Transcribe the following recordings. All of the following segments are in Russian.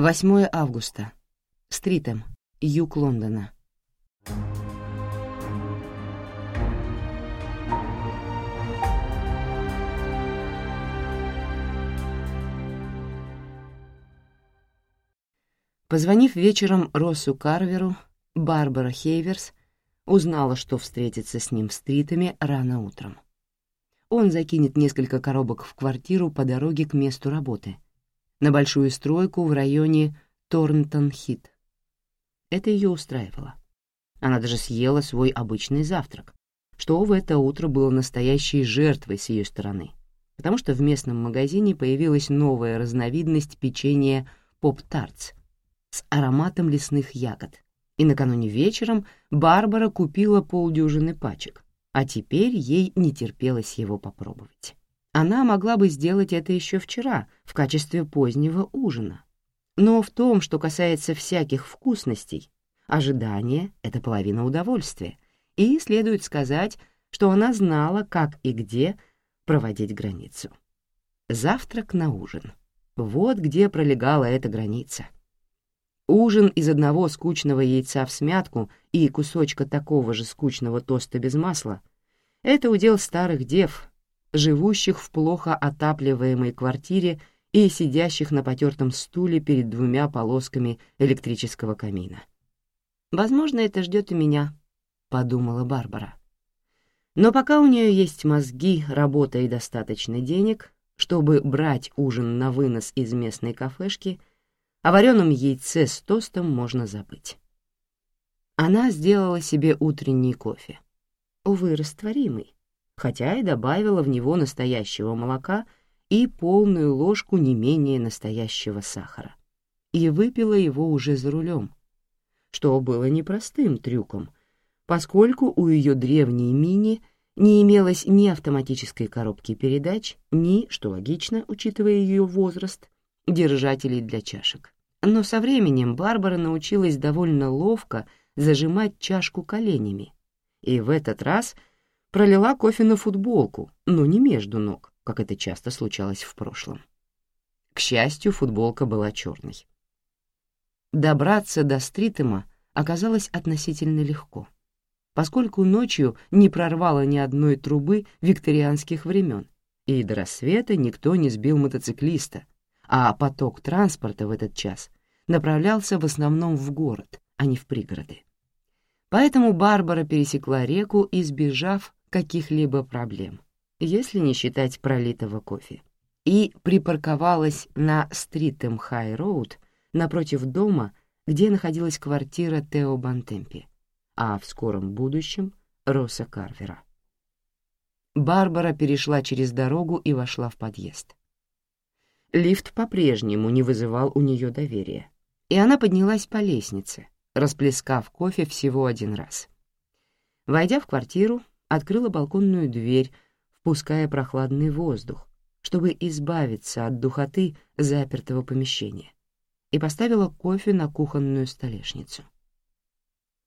8 августа. Стритем, юг Лондона. Позвонив вечером Россу Карверу, Барбара Хейверс узнала, что встретится с ним в стритами рано утром. Он закинет несколько коробок в квартиру по дороге к месту работы, на большую стройку в районе Торнтон-Хит. Это ее устраивало. Она даже съела свой обычный завтрак, что в это утро было настоящей жертвой с ее стороны, потому что в местном магазине появилась новая разновидность печенья «Поп-тартс» с ароматом лесных ягод, и накануне вечером Барбара купила полдюжины пачек, а теперь ей не терпелось его попробовать. Она могла бы сделать это еще вчера в качестве позднего ужина. Но в том, что касается всяких вкусностей, ожидание — это половина удовольствия, и следует сказать, что она знала, как и где проводить границу. Завтрак на ужин. Вот где пролегала эта граница — Ужин из одного скучного яйца в смятку и кусочка такого же скучного тоста без масла — это удел старых дев, живущих в плохо отапливаемой квартире и сидящих на потертом стуле перед двумя полосками электрического камина. «Возможно, это ждет и меня», — подумала Барбара. Но пока у нее есть мозги, работа и достаточно денег, чтобы брать ужин на вынос из местной кафешки — о вареном яйце с тостом можно забыть. Она сделала себе утренний кофе. Увы, растворимый, хотя и добавила в него настоящего молока и полную ложку не менее настоящего сахара. И выпила его уже за рулем, что было непростым трюком, поскольку у ее древней мини не имелось ни автоматической коробки передач, ни, что логично, учитывая ее возраст, держателей для чашек. Но со временем Барбара научилась довольно ловко зажимать чашку коленями, и в этот раз пролила кофе на футболку, но не между ног, как это часто случалось в прошлом. К счастью, футболка была черной. Добраться до Стритема оказалось относительно легко, поскольку ночью не прорвало ни одной трубы викторианских времен, и до рассвета никто не сбил мотоциклиста, а поток транспорта в этот час направлялся в основном в город, а не в пригороды. Поэтому Барбара пересекла реку, избежав каких-либо проблем, если не считать пролитого кофе, и припарковалась на Стритем Хай Роуд напротив дома, где находилась квартира Тео Бантемпи, а в скором будущем — Росса Карвера. Барбара перешла через дорогу и вошла в подъезд. Лифт по-прежнему не вызывал у нее доверия, и она поднялась по лестнице, расплескав кофе всего один раз. Войдя в квартиру, открыла балконную дверь, впуская прохладный воздух, чтобы избавиться от духоты запертого помещения, и поставила кофе на кухонную столешницу.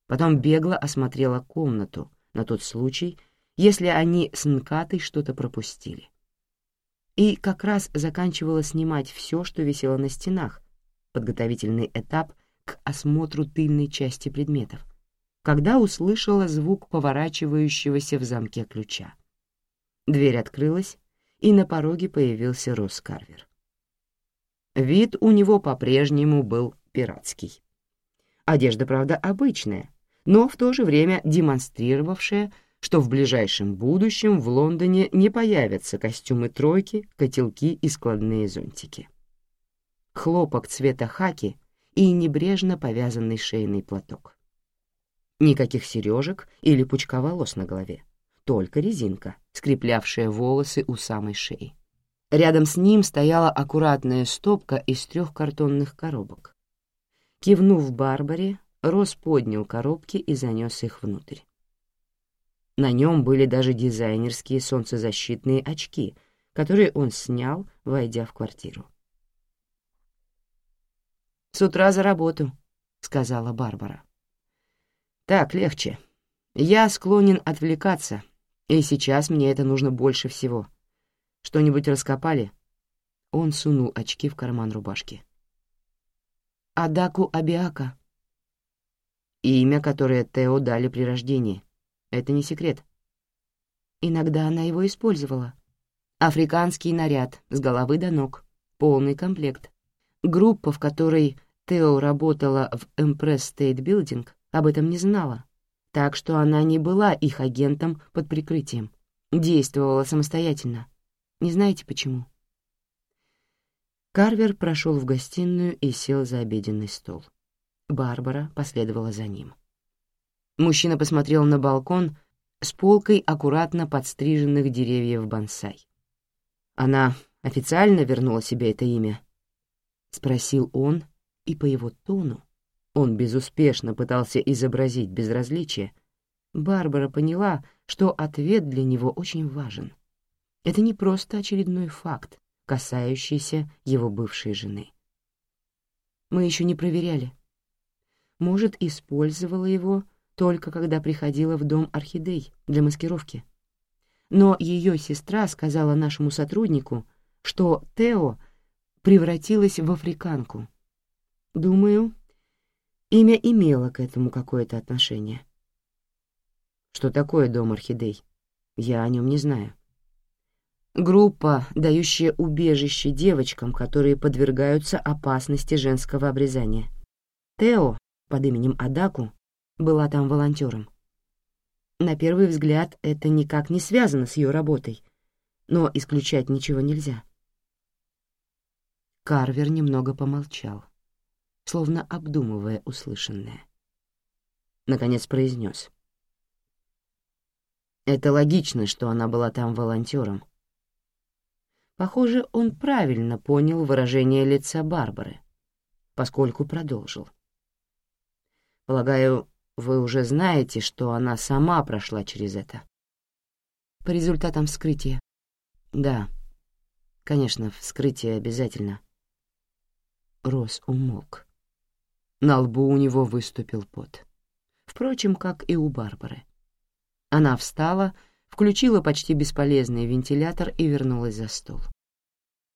Потом бегло осмотрела комнату на тот случай, если они с Нкатой что-то пропустили и как раз заканчивала снимать все, что висело на стенах, подготовительный этап к осмотру тыльной части предметов, когда услышала звук поворачивающегося в замке ключа. Дверь открылась, и на пороге появился Росс Карвер. Вид у него по-прежнему был пиратский. Одежда, правда, обычная, но в то же время демонстрировавшая, что в ближайшем будущем в Лондоне не появятся костюмы тройки, котелки и складные зонтики. Хлопок цвета хаки и небрежно повязанный шейный платок. Никаких сережек или пучка волос на голове, только резинка, скреплявшая волосы у самой шеи. Рядом с ним стояла аккуратная стопка из трех картонных коробок. Кивнув Барбаре, Рос поднял коробки и занес их внутрь. На нем были даже дизайнерские солнцезащитные очки, которые он снял, войдя в квартиру. «С утра за работу», — сказала Барбара. «Так легче. Я склонен отвлекаться, и сейчас мне это нужно больше всего. Что-нибудь раскопали?» Он сунул очки в карман рубашки. Адаку Абиака. Имя, которое Тео дали при рождении. Это не секрет. Иногда она его использовала. Африканский наряд с головы до ног, полный комплект. Группа, в которой Тео работала в Empress State Building, об этом не знала, так что она не была их агентом под прикрытием, действовала самостоятельно. Не знаете почему? Карвер прошел в гостиную и сел за обеденный стол. Барбара последовала за ним. Мужчина посмотрел на балкон с полкой аккуратно подстриженных деревьев бонсай. Она официально вернула себе это имя? Спросил он, и по его тону он безуспешно пытался изобразить безразличие. Барбара поняла, что ответ для него очень важен. Это не просто очередной факт, касающийся его бывшей жены. Мы еще не проверяли. Может, использовала его только когда приходила в дом орхидей для маскировки. Но ее сестра сказала нашему сотруднику, что Тео превратилась в африканку. Думаю, имя имело к этому какое-то отношение. Что такое дом орхидей? Я о нем не знаю. Группа, дающая убежище девочкам, которые подвергаются опасности женского обрезания. Тео, под именем Адаку, была там волонтером. На первый взгляд это никак не связано с ее работой, но исключать ничего нельзя. Карвер немного помолчал, словно обдумывая услышанное. Наконец произнес. Это логично, что она была там волонтером, Похоже, он правильно понял выражение лица Барбары, поскольку продолжил. «Полагаю, вы уже знаете, что она сама прошла через это?» «По результатам вскрытия?» «Да, конечно, вскрытие обязательно». Рос умолк. На лбу у него выступил пот. Впрочем, как и у Барбары. Она встала включила почти бесполезный вентилятор и вернулась за стол.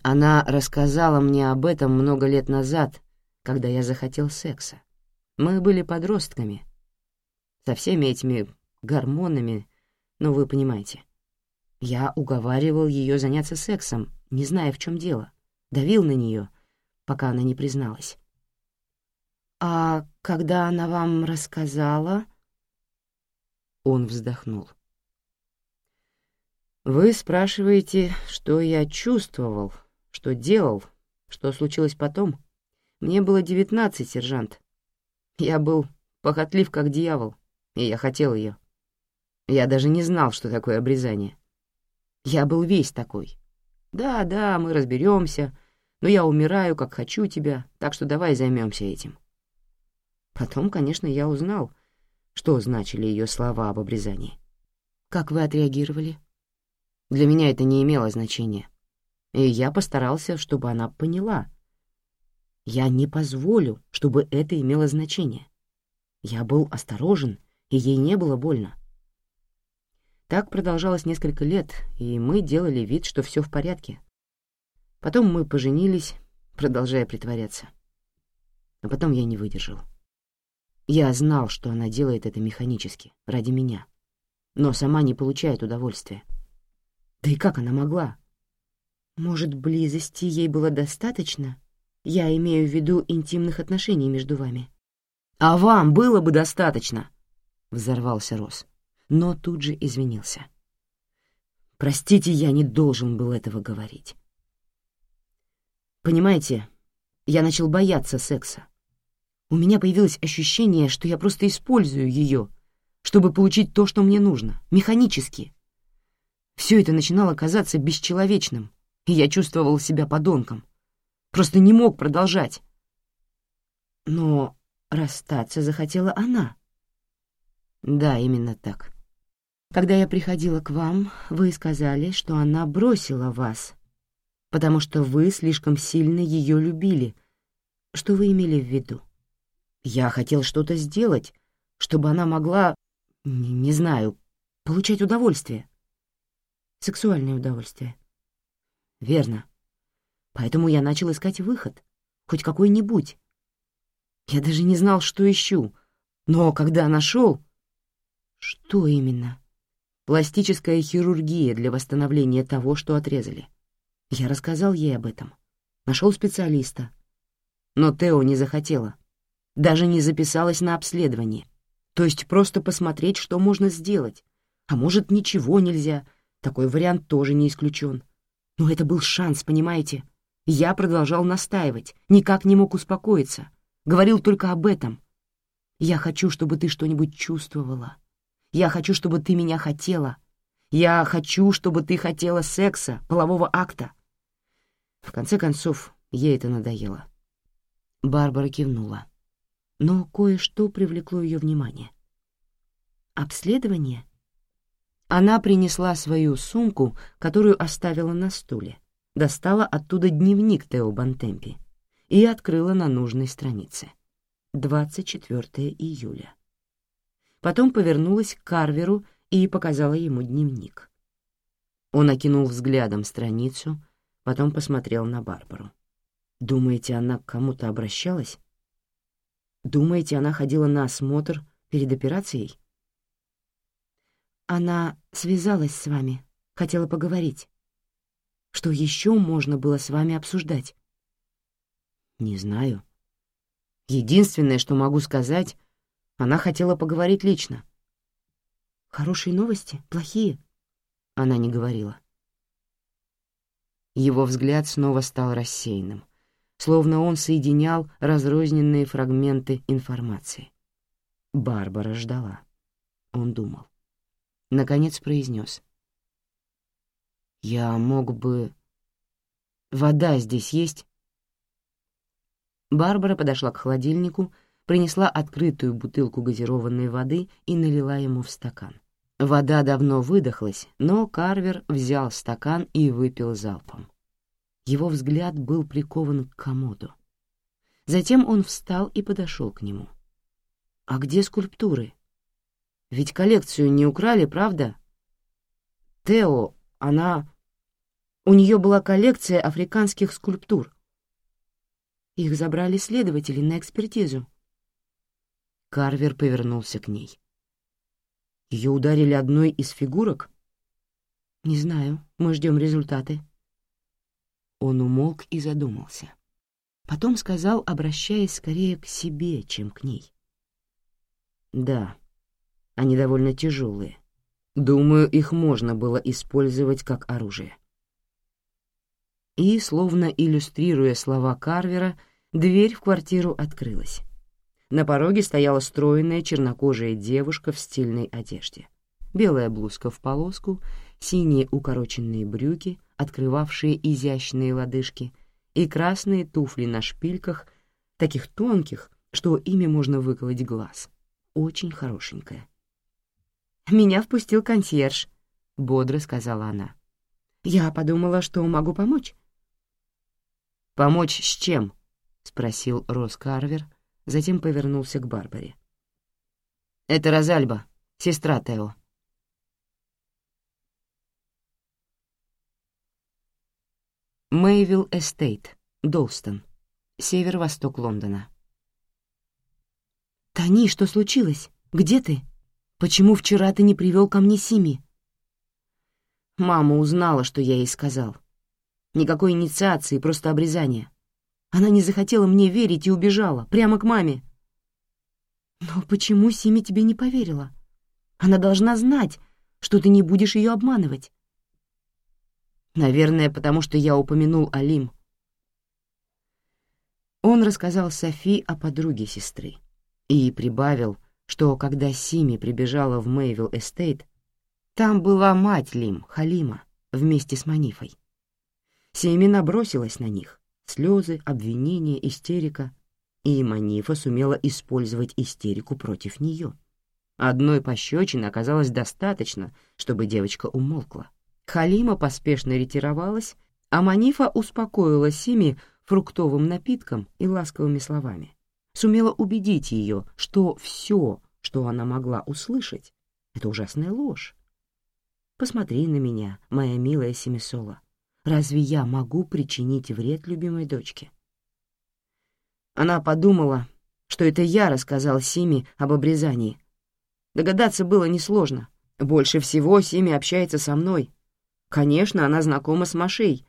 Она рассказала мне об этом много лет назад, когда я захотел секса. Мы были подростками, со всеми этими гормонами, ну, вы понимаете. Я уговаривал ее заняться сексом, не зная, в чем дело, давил на нее, пока она не призналась. «А когда она вам рассказала...» Он вздохнул. Вы спрашиваете, что я чувствовал, что делал, что случилось потом? Мне было девятнадцать, сержант. Я был похотлив, как дьявол, и я хотел ее. Я даже не знал, что такое обрезание. Я был весь такой. Да, да, мы разберемся, но я умираю, как хочу тебя, так что давай займемся этим. Потом, конечно, я узнал, что значили ее слова об обрезании. Как вы отреагировали? Для меня это не имело значения. И я постарался, чтобы она поняла. Я не позволю, чтобы это имело значение. Я был осторожен, и ей не было больно. Так продолжалось несколько лет, и мы делали вид, что все в порядке. Потом мы поженились, продолжая притворяться. А потом я не выдержал. Я знал, что она делает это механически, ради меня, но сама не получает удовольствия. Да и как она могла? Может, близости ей было достаточно? Я имею в виду интимных отношений между вами. А вам было бы достаточно, взорвался Рос, но тут же извинился. Простите, я не должен был этого говорить. Понимаете, я начал бояться секса. У меня появилось ощущение, что я просто использую ее, чтобы получить то, что мне нужно, механически. Все это начинало казаться бесчеловечным, и я чувствовал себя подонком. Просто не мог продолжать. Но расстаться захотела она. Да, именно так. Когда я приходила к вам, вы сказали, что она бросила вас, потому что вы слишком сильно ее любили. Что вы имели в виду? Я хотел что-то сделать, чтобы она могла, не, знаю, получать удовольствие сексуальное удовольствие. Верно. Поэтому я начал искать выход, хоть какой-нибудь. Я даже не знал, что ищу. Но когда нашел... Что именно? Пластическая хирургия для восстановления того, что отрезали. Я рассказал ей об этом. Нашел специалиста. Но Тео не захотела. Даже не записалась на обследование. То есть просто посмотреть, что можно сделать. А может, ничего нельзя. Такой вариант тоже не исключен. Но это был шанс, понимаете? Я продолжал настаивать, никак не мог успокоиться. Говорил только об этом. Я хочу, чтобы ты что-нибудь чувствовала. Я хочу, чтобы ты меня хотела. Я хочу, чтобы ты хотела секса, полового акта. В конце концов, ей это надоело. Барбара кивнула. Но кое-что привлекло ее внимание. «Обследование?» Она принесла свою сумку, которую оставила на стуле, достала оттуда дневник Тео Бантемпи и открыла на нужной странице. 24 июля. Потом повернулась к Карверу и показала ему дневник. Он окинул взглядом страницу, потом посмотрел на Барбару. «Думаете, она к кому-то обращалась? Думаете, она ходила на осмотр перед операцией?» Она связалась с вами, хотела поговорить. Что еще можно было с вами обсуждать? Не знаю. Единственное, что могу сказать, она хотела поговорить лично. Хорошие новости? Плохие? Она не говорила. Его взгляд снова стал рассеянным, словно он соединял разрозненные фрагменты информации. Барбара ждала. Он думал. Наконец произнес. «Я мог бы... Вода здесь есть?» Барбара подошла к холодильнику, принесла открытую бутылку газированной воды и налила ему в стакан. Вода давно выдохлась, но Карвер взял стакан и выпил залпом. Его взгляд был прикован к комоду. Затем он встал и подошел к нему. «А где скульптуры?» Ведь коллекцию не украли, правда? Тео, она... У нее была коллекция африканских скульптур. Их забрали следователи на экспертизу. Карвер повернулся к ней. Ее ударили одной из фигурок? Не знаю, мы ждем результаты. Он умолк и задумался. Потом сказал, обращаясь скорее к себе, чем к ней. «Да, они довольно тяжелые. Думаю, их можно было использовать как оружие. И, словно иллюстрируя слова Карвера, дверь в квартиру открылась. На пороге стояла стройная чернокожая девушка в стильной одежде. Белая блузка в полоску, синие укороченные брюки, открывавшие изящные лодыжки, и красные туфли на шпильках, таких тонких, что ими можно выколоть глаз. Очень хорошенькая. «Меня впустил консьерж», — бодро сказала она. «Я подумала, что могу помочь». «Помочь с чем?» — спросил Рос Карвер, затем повернулся к Барбаре. «Это Розальба, сестра Тео». Мэйвилл Эстейт, Долстон, северо-восток Лондона. «Тони, что случилось? Где ты?» Почему вчера ты не привел ко мне Сими?» Мама узнала, что я ей сказал. Никакой инициации, просто обрезание. Она не захотела мне верить и убежала, прямо к маме. «Но почему Сими тебе не поверила? Она должна знать, что ты не будешь ее обманывать». Наверное, потому что я упомянул Алим. Он рассказал Софи о подруге сестры и прибавил, что когда Сими прибежала в Мэйвилл Эстейт, там была мать Лим, Халима, вместе с Манифой. Сими набросилась на них, слезы, обвинения, истерика, и Манифа сумела использовать истерику против нее. Одной пощечины оказалось достаточно, чтобы девочка умолкла. Халима поспешно ретировалась, а Манифа успокоила Сими фруктовым напитком и ласковыми словами сумела убедить ее, что все, что она могла услышать, — это ужасная ложь. Посмотри на меня, моя милая Семисола. Разве я могу причинить вред любимой дочке? Она подумала, что это я рассказал Симе об обрезании. Догадаться было несложно. Больше всего Сими общается со мной. Конечно, она знакома с Машей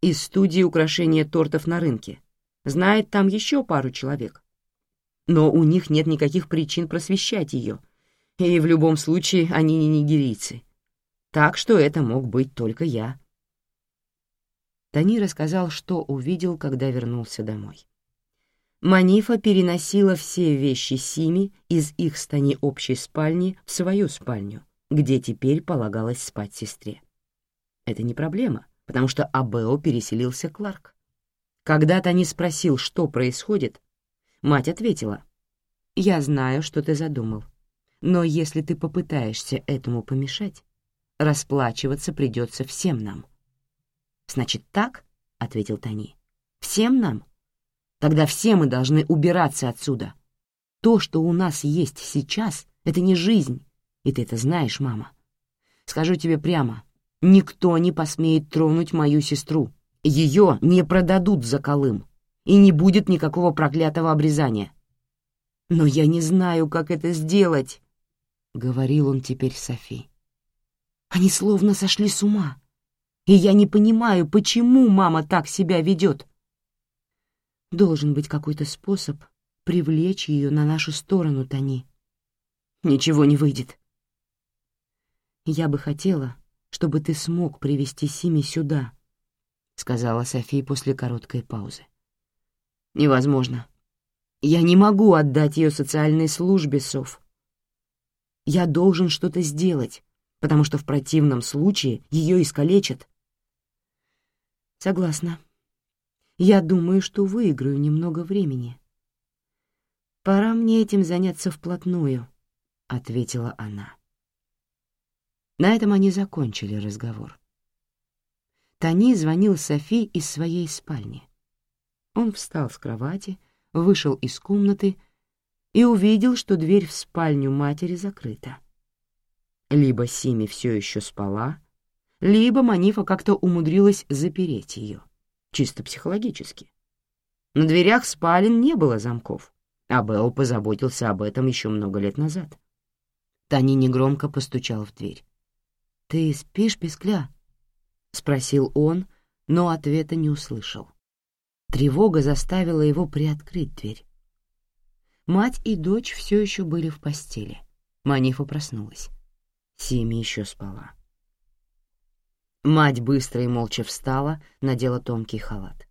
из студии украшения тортов на рынке. Знает там еще пару человек. Но у них нет никаких причин просвещать ее, и в любом случае они не нигерийцы. Так что это мог быть только я. Тони рассказал, что увидел, когда вернулся домой. Манифа переносила все вещи Сими из их стани общей спальни в свою спальню, где теперь полагалось спать сестре. Это не проблема, потому что Абео переселился Кларк. Когда Тони спросил, что происходит, мать ответила, «Я знаю, что ты задумал, но если ты попытаешься этому помешать, расплачиваться придется всем нам». «Значит, так?» — ответил Тони. «Всем нам?» Тогда все мы должны убираться отсюда. То, что у нас есть сейчас, — это не жизнь, и ты это знаешь, мама. Скажу тебе прямо, никто не посмеет тронуть мою сестру. Ее не продадут за Колым, и не будет никакого проклятого обрезания. Но я не знаю, как это сделать, — говорил он теперь Софи. Они словно сошли с ума, и я не понимаю, почему мама так себя ведет. Должен быть какой-то способ привлечь ее на нашу сторону, Тони. Ничего не выйдет. Я бы хотела, чтобы ты смог привести Сими сюда, сказала София после короткой паузы. Невозможно. Я не могу отдать ее социальной службе, Сов. Я должен что-то сделать, потому что в противном случае ее искалечат. Согласна. Я думаю, что выиграю немного времени. Пора мне этим заняться вплотную, — ответила она. На этом они закончили разговор. Тони звонил Софи из своей спальни. Он встал с кровати, вышел из комнаты и увидел, что дверь в спальню матери закрыта. Либо Сими все еще спала, либо Манифа как-то умудрилась запереть ее чисто психологически. На дверях спален не было замков, а Белл позаботился об этом еще много лет назад. Тони негромко постучал в дверь. «Ты спишь, Пескля?» — спросил он, но ответа не услышал. Тревога заставила его приоткрыть дверь. Мать и дочь все еще были в постели. Манифа проснулась. Сими еще спала. Мать быстро и молча встала, надела тонкий халат.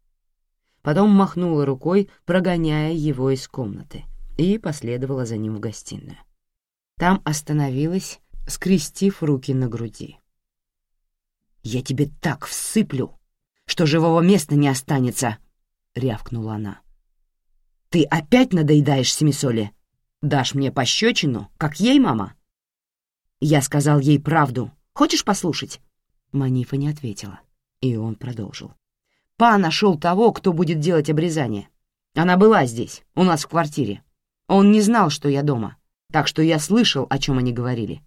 Потом махнула рукой, прогоняя его из комнаты, и последовала за ним в гостиную. Там остановилась, скрестив руки на груди. «Я тебе так всыплю, что живого места не останется!» — рявкнула она. «Ты опять надоедаешь Семисоле? Дашь мне пощечину, как ей, мама?» Я сказал ей правду. Хочешь послушать? Манифа не ответила, и он продолжил. «Па нашел того, кто будет делать обрезание. Она была здесь, у нас в квартире. Он не знал, что я дома, так что я слышал, о чем они говорили.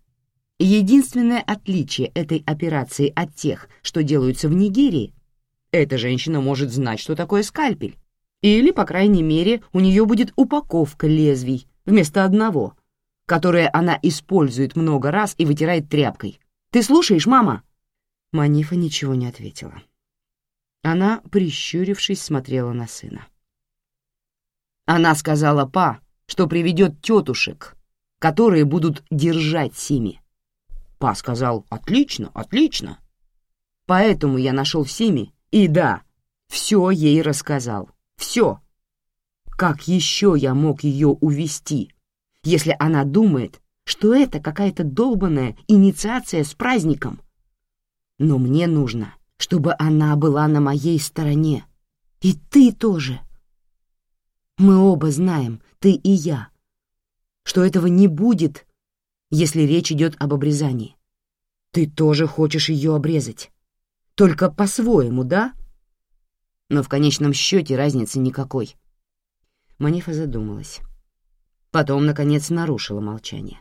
Единственное отличие этой операции от тех, что делаются в Нигерии, эта женщина может знать, что такое скальпель. Или, по крайней мере, у нее будет упаковка лезвий вместо одного, которое она использует много раз и вытирает тряпкой. Ты слушаешь, мама?» Манифа ничего не ответила. Она, прищурившись, смотрела на сына. Она сказала Па, что приведет тетушек, которые будут держать Сими. Па сказал «Отлично, отлично». Поэтому я нашел Сими, и да, все ей рассказал. Все. Как еще я мог ее увести, если она думает, что это какая-то долбанная инициация с праздником — но мне нужно, чтобы она была на моей стороне. И ты тоже. Мы оба знаем, ты и я, что этого не будет, если речь идет об обрезании. Ты тоже хочешь ее обрезать. Только по-своему, да? Но в конечном счете разницы никакой. Манифа задумалась. Потом, наконец, нарушила молчание.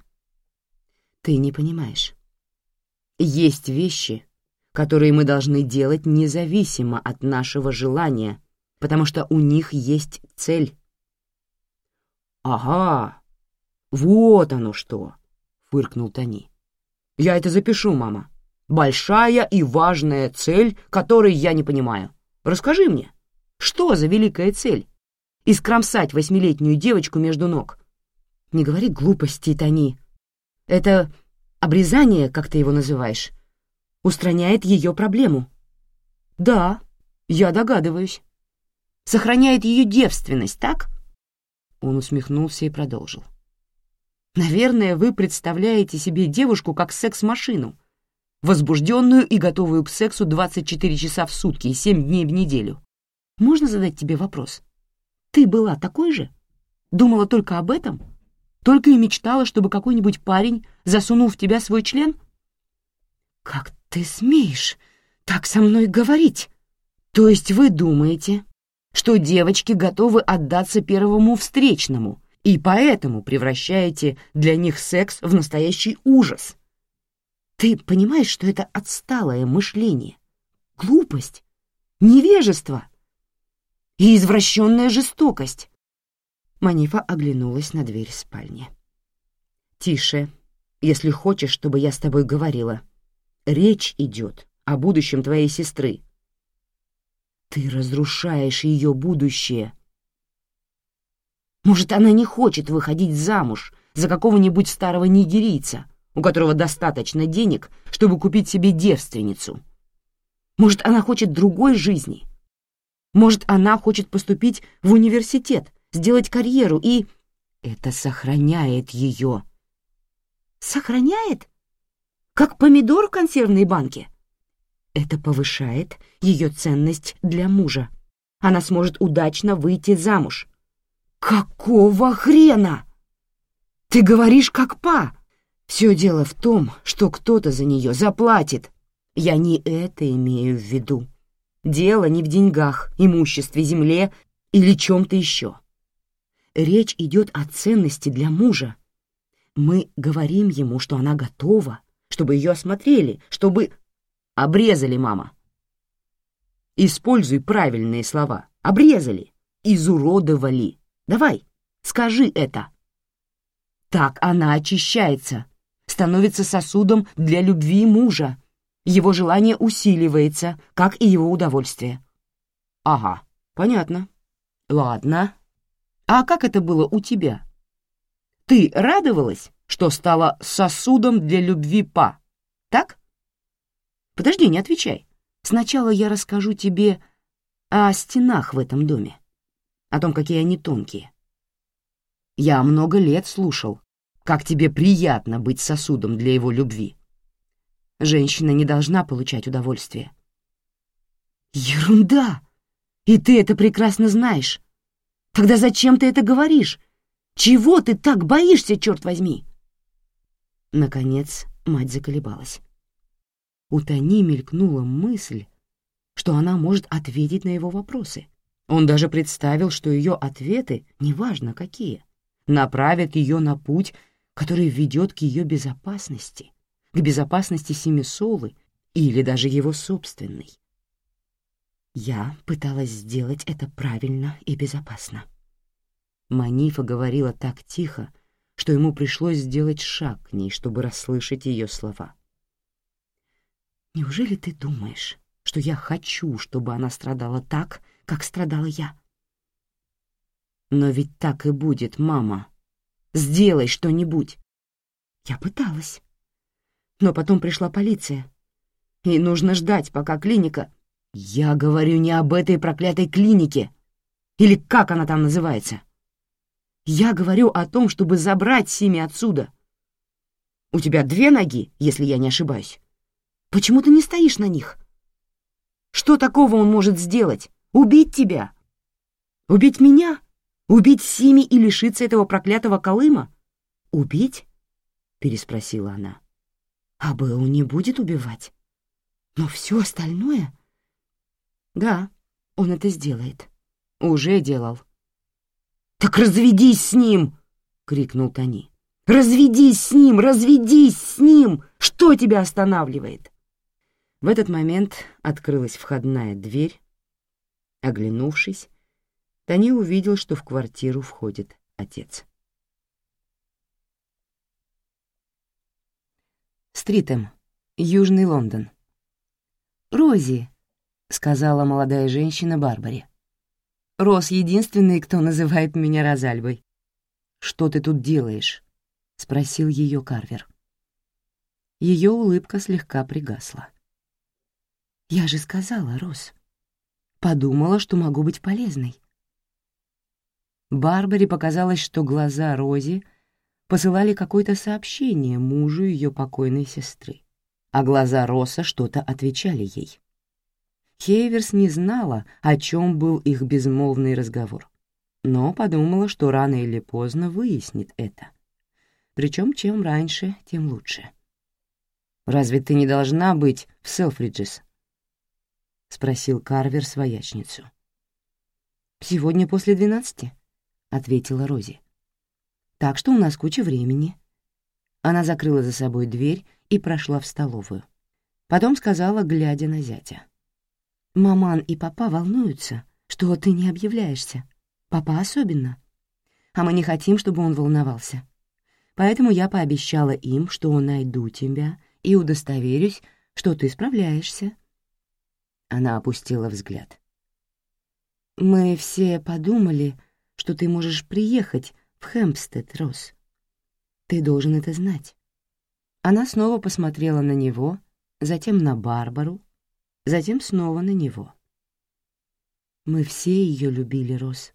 Ты не понимаешь. Есть вещи, которые мы должны делать независимо от нашего желания, потому что у них есть цель. «Ага, вот оно что!» — фыркнул Тони. «Я это запишу, мама. Большая и важная цель, которой я не понимаю. Расскажи мне, что за великая цель? Искромсать восьмилетнюю девочку между ног. Не говори глупостей, Тони. Это обрезание, как ты его называешь, устраняет ее проблему. Да, я догадываюсь. Сохраняет ее девственность, так? Он усмехнулся и продолжил. Наверное, вы представляете себе девушку как секс-машину, возбужденную и готовую к сексу 24 часа в сутки и 7 дней в неделю. Можно задать тебе вопрос? Ты была такой же? Думала только об этом? Только и мечтала, чтобы какой-нибудь парень засунул в тебя свой член? Как ты смеешь так со мной говорить? То есть вы думаете, что девочки готовы отдаться первому встречному, и поэтому превращаете для них секс в настоящий ужас? Ты понимаешь, что это отсталое мышление, глупость, невежество и извращенная жестокость? Манифа оглянулась на дверь спальни. «Тише, если хочешь, чтобы я с тобой говорила. Речь идет о будущем твоей сестры. Ты разрушаешь ее будущее. Может, она не хочет выходить замуж за какого-нибудь старого нигерийца, у которого достаточно денег, чтобы купить себе девственницу. Может, она хочет другой жизни. Может, она хочет поступить в университет, сделать карьеру, и это сохраняет ее. Сохраняет? Как помидор в консервной банке? Это повышает ее ценность для мужа. Она сможет удачно выйти замуж. Какого хрена? Ты говоришь как па. Все дело в том, что кто-то за нее заплатит. Я не это имею в виду. Дело не в деньгах, имуществе, земле или чем-то еще. Речь идет о ценности для мужа. Мы говорим ему, что она готова, чтобы ее осмотрели, чтобы... Обрезали, мама. Используй правильные слова. Обрезали. Изуродовали. Давай, скажи это. Так она очищается, становится сосудом для любви мужа. Его желание усиливается, как и его удовольствие. Ага, понятно. Ладно, а как это было у тебя? Ты радовалась, что стала сосудом для любви Па, так? Подожди, не отвечай. Сначала я расскажу тебе о стенах в этом доме, о том, какие они тонкие. Я много лет слушал, как тебе приятно быть сосудом для его любви. Женщина не должна получать удовольствие. Ерунда! И ты это прекрасно знаешь. Тогда зачем ты это говоришь? Чего ты так боишься, черт возьми?» Наконец мать заколебалась. У Тони мелькнула мысль, что она может ответить на его вопросы. Он даже представил, что ее ответы, неважно какие, направят ее на путь, который ведет к ее безопасности, к безопасности Семисолы или даже его собственной. Я пыталась сделать это правильно и безопасно. Манифа говорила так тихо, что ему пришлось сделать шаг к ней, чтобы расслышать ее слова. «Неужели ты думаешь, что я хочу, чтобы она страдала так, как страдала я?» «Но ведь так и будет, мама. Сделай что-нибудь!» Я пыталась. Но потом пришла полиция, и нужно ждать, пока клиника... Я говорю не об этой проклятой клинике. Или как она там называется. Я говорю о том, чтобы забрать Сими отсюда. У тебя две ноги, если я не ошибаюсь. Почему ты не стоишь на них? Что такого он может сделать? Убить тебя? Убить меня? Убить Сими и лишиться этого проклятого Колыма? Убить? Переспросила она. А Бэу не будет убивать. Но все остальное... Да, он это сделает. Уже делал. «Так разведись с ним!» — крикнул Тони. «Разведись с ним! Разведись с ним! Что тебя останавливает?» В этот момент открылась входная дверь. Оглянувшись, Тани увидел, что в квартиру входит отец. Стритом, Южный Лондон. «Рози», — сказала молодая женщина Барбаре. «Рос единственный, кто называет меня Розальбой». «Что ты тут делаешь?» — спросил ее Карвер. Ее улыбка слегка пригасла. «Я же сказала, Рос», Подумала, что могу быть полезной». Барбаре показалось, что глаза Рози посылали какое-то сообщение мужу ее покойной сестры, а глаза Роса что-то отвечали ей. Хейверс не знала, о чем был их безмолвный разговор, но подумала, что рано или поздно выяснит это. Причем чем раньше, тем лучше. «Разве ты не должна быть в Селфриджес?» — спросил Карвер своячницу. «Сегодня после двенадцати», — ответила Рози. «Так что у нас куча времени». Она закрыла за собой дверь и прошла в столовую. Потом сказала, глядя на зятя. «Маман и папа волнуются, что ты не объявляешься. Папа особенно. А мы не хотим, чтобы он волновался. Поэтому я пообещала им, что найду тебя и удостоверюсь, что ты справляешься». Она опустила взгляд. «Мы все подумали, что ты можешь приехать в Хэмпстед, Росс. Ты должен это знать». Она снова посмотрела на него, затем на Барбару, затем снова на него. «Мы все ее любили, Росс.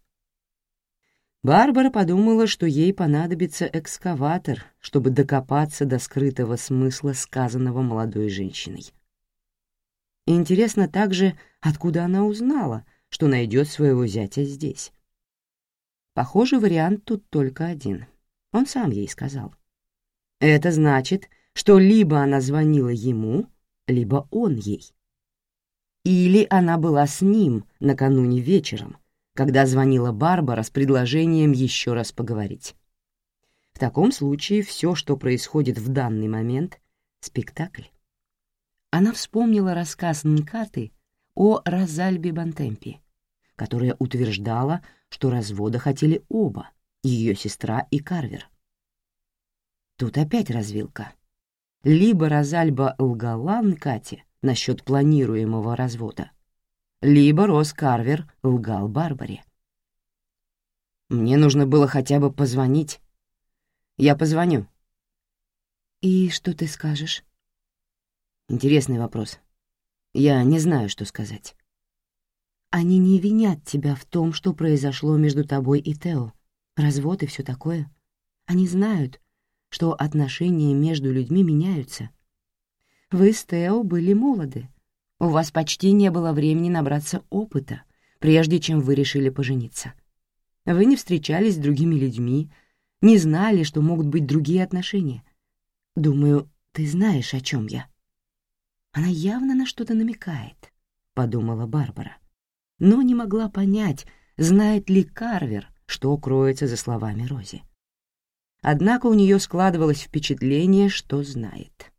Барбара подумала, что ей понадобится экскаватор, чтобы докопаться до скрытого смысла сказанного молодой женщиной. Интересно также, откуда она узнала, что найдет своего зятя здесь. Похоже, вариант тут только один. Он сам ей сказал. Это значит, что либо она звонила ему, либо он ей. Или она была с ним накануне вечером — когда звонила Барбара с предложением еще раз поговорить. В таком случае все, что происходит в данный момент — спектакль. Она вспомнила рассказ Нкаты о Розальбе Бантемпи, которая утверждала, что развода хотели оба, ее сестра и Карвер. Тут опять развилка. Либо Розальба лгала Нкате насчет планируемого развода, либо Рос Карвер лгал Барбаре. Мне нужно было хотя бы позвонить. Я позвоню. И что ты скажешь? Интересный вопрос. Я не знаю, что сказать. Они не винят тебя в том, что произошло между тобой и Тео. Развод и все такое. Они знают, что отношения между людьми меняются. Вы с Тео были молоды, у вас почти не было времени набраться опыта, прежде чем вы решили пожениться. Вы не встречались с другими людьми, не знали, что могут быть другие отношения. Думаю, ты знаешь, о чем я. Она явно на что-то намекает, — подумала Барбара, но не могла понять, знает ли Карвер, что кроется за словами Рози. Однако у нее складывалось впечатление, что знает.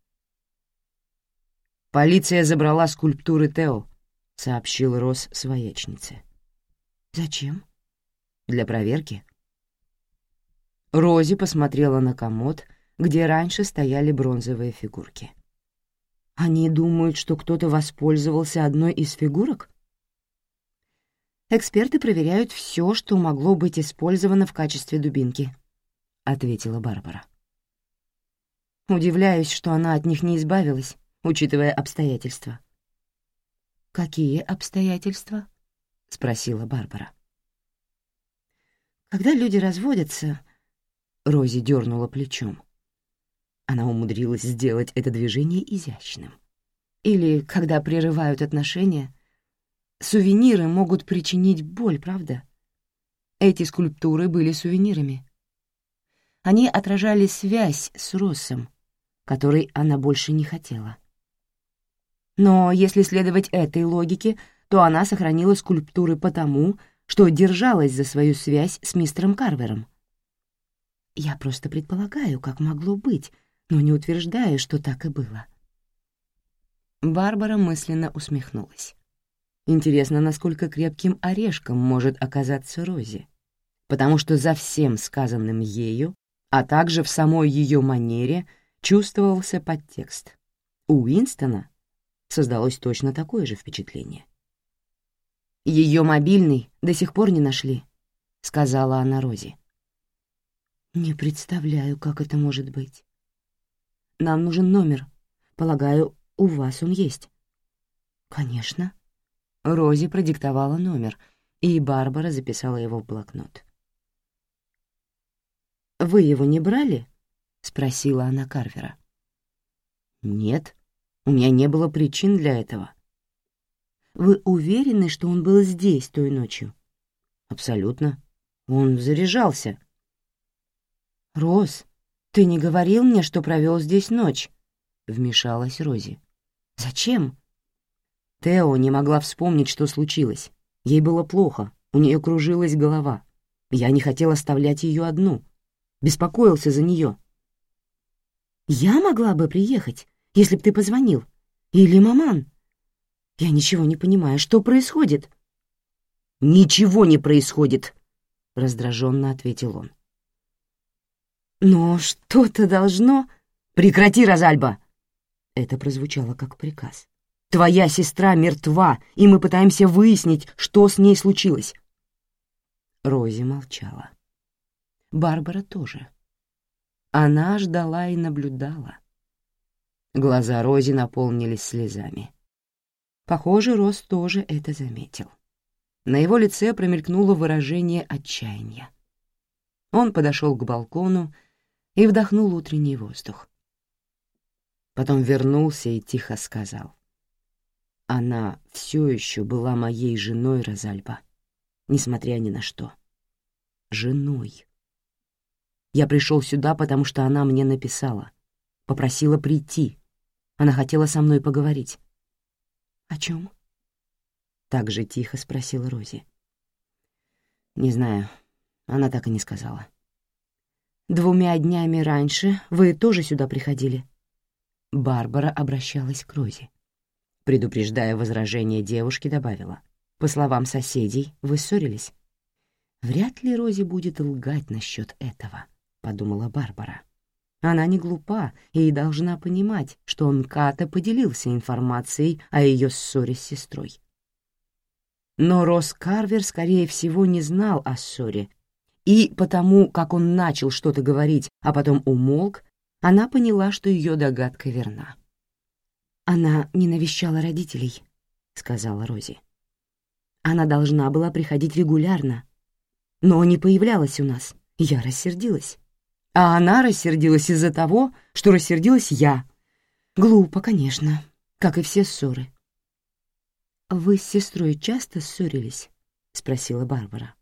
«Полиция забрала скульптуры Тео», — сообщил Рос своячнице. «Зачем?» «Для проверки». Рози посмотрела на комод, где раньше стояли бронзовые фигурки. «Они думают, что кто-то воспользовался одной из фигурок?» «Эксперты проверяют все, что могло быть использовано в качестве дубинки», — ответила Барбара. «Удивляюсь, что она от них не избавилась учитывая обстоятельства. «Какие обстоятельства?» — спросила Барбара. «Когда люди разводятся...» — Рози дернула плечом. Она умудрилась сделать это движение изящным. «Или когда прерывают отношения, сувениры могут причинить боль, правда? Эти скульптуры были сувенирами. Они отражали связь с Россом, которой она больше не хотела. Но если следовать этой логике, то она сохранила скульптуры потому, что держалась за свою связь с мистером Карвером. Я просто предполагаю, как могло быть, но не утверждаю, что так и было. Барбара мысленно усмехнулась. Интересно, насколько крепким орешком может оказаться Рози, потому что за всем сказанным ею, а также в самой ее манере, чувствовался подтекст. У Уинстона создалось точно такое же впечатление. «Ее мобильный до сих пор не нашли», — сказала она Розе. «Не представляю, как это может быть. Нам нужен номер. Полагаю, у вас он есть». «Конечно». Рози продиктовала номер, и Барбара записала его в блокнот. «Вы его не брали?» — спросила она Карвера. «Нет, у меня не было причин для этого». «Вы уверены, что он был здесь той ночью?» «Абсолютно. Он заряжался». «Рос, ты не говорил мне, что провел здесь ночь?» — вмешалась Рози. «Зачем?» Тео не могла вспомнить, что случилось. Ей было плохо, у нее кружилась голова. Я не хотел оставлять ее одну. Беспокоился за нее. «Я могла бы приехать, если б ты позвонил. Или маман. Я ничего не понимаю, что происходит?» «Ничего не происходит», — раздраженно ответил он. «Но что-то должно...» «Прекрати, Розальба!» Это прозвучало как приказ. Твоя сестра мертва, и мы пытаемся выяснить, что с ней случилось». Рози молчала. Барбара тоже. Она ждала и наблюдала. Глаза Рози наполнились слезами. Похоже, Роз тоже это заметил. На его лице промелькнуло выражение отчаяния. Он подошел к балкону и вдохнул утренний воздух. Потом вернулся и тихо сказал. Она все еще была моей женой, Розальба, несмотря ни на что. Женой. Я пришел сюда, потому что она мне написала, попросила прийти. Она хотела со мной поговорить. «О чем?» — так же тихо спросила Рози. «Не знаю, она так и не сказала». «Двумя днями раньше вы тоже сюда приходили?» Барбара обращалась к Рози. Предупреждая возражение девушки, добавила. «По словам соседей, вы ссорились?» «Вряд ли Рози будет лгать насчет этого», — подумала Барбара. Она не глупа и должна понимать, что он Ката поделился информацией о ее ссоре с сестрой. Но Рос Карвер, скорее всего, не знал о ссоре, и потому, как он начал что-то говорить, а потом умолк, она поняла, что ее догадка верна. «Она не навещала родителей», — сказала Рози. «Она должна была приходить регулярно, но не появлялась у нас. Я рассердилась. А она рассердилась из-за того, что рассердилась я. Глупо, конечно, как и все ссоры». «Вы с сестрой часто ссорились?» — спросила Барбара.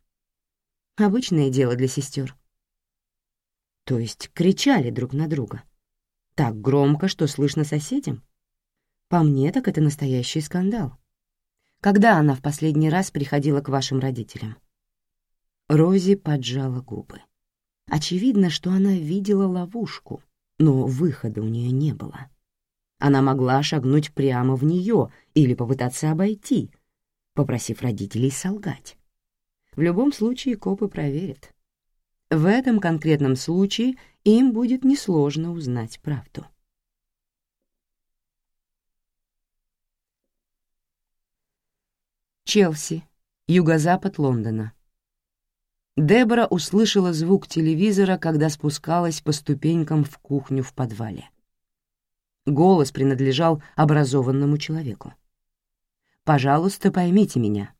«Обычное дело для сестер». «То есть кричали друг на друга? Так громко, что слышно соседям?» По мне, так это настоящий скандал. Когда она в последний раз приходила к вашим родителям? Рози поджала губы. Очевидно, что она видела ловушку, но выхода у нее не было. Она могла шагнуть прямо в нее или попытаться обойти, попросив родителей солгать. В любом случае копы проверят. В этом конкретном случае им будет несложно узнать правду. Челси, юго-запад Лондона. Дебора услышала звук телевизора, когда спускалась по ступенькам в кухню в подвале. Голос принадлежал образованному человеку. «Пожалуйста, поймите меня.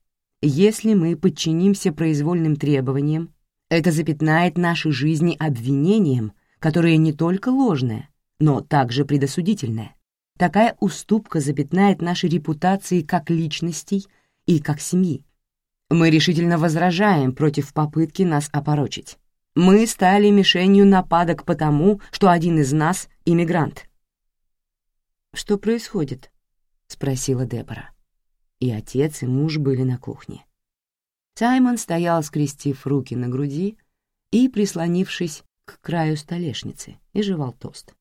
Если мы подчинимся произвольным требованиям, это запятнает наши жизни обвинением, которое не только ложное, но также предосудительное. Такая уступка запятнает наши репутации как личностей — и как семьи. Мы решительно возражаем против попытки нас опорочить. Мы стали мишенью нападок потому, что один из нас — иммигрант. «Что происходит?» — спросила Дебора. И отец, и муж были на кухне. Саймон стоял, скрестив руки на груди и прислонившись к краю столешницы, и жевал тост.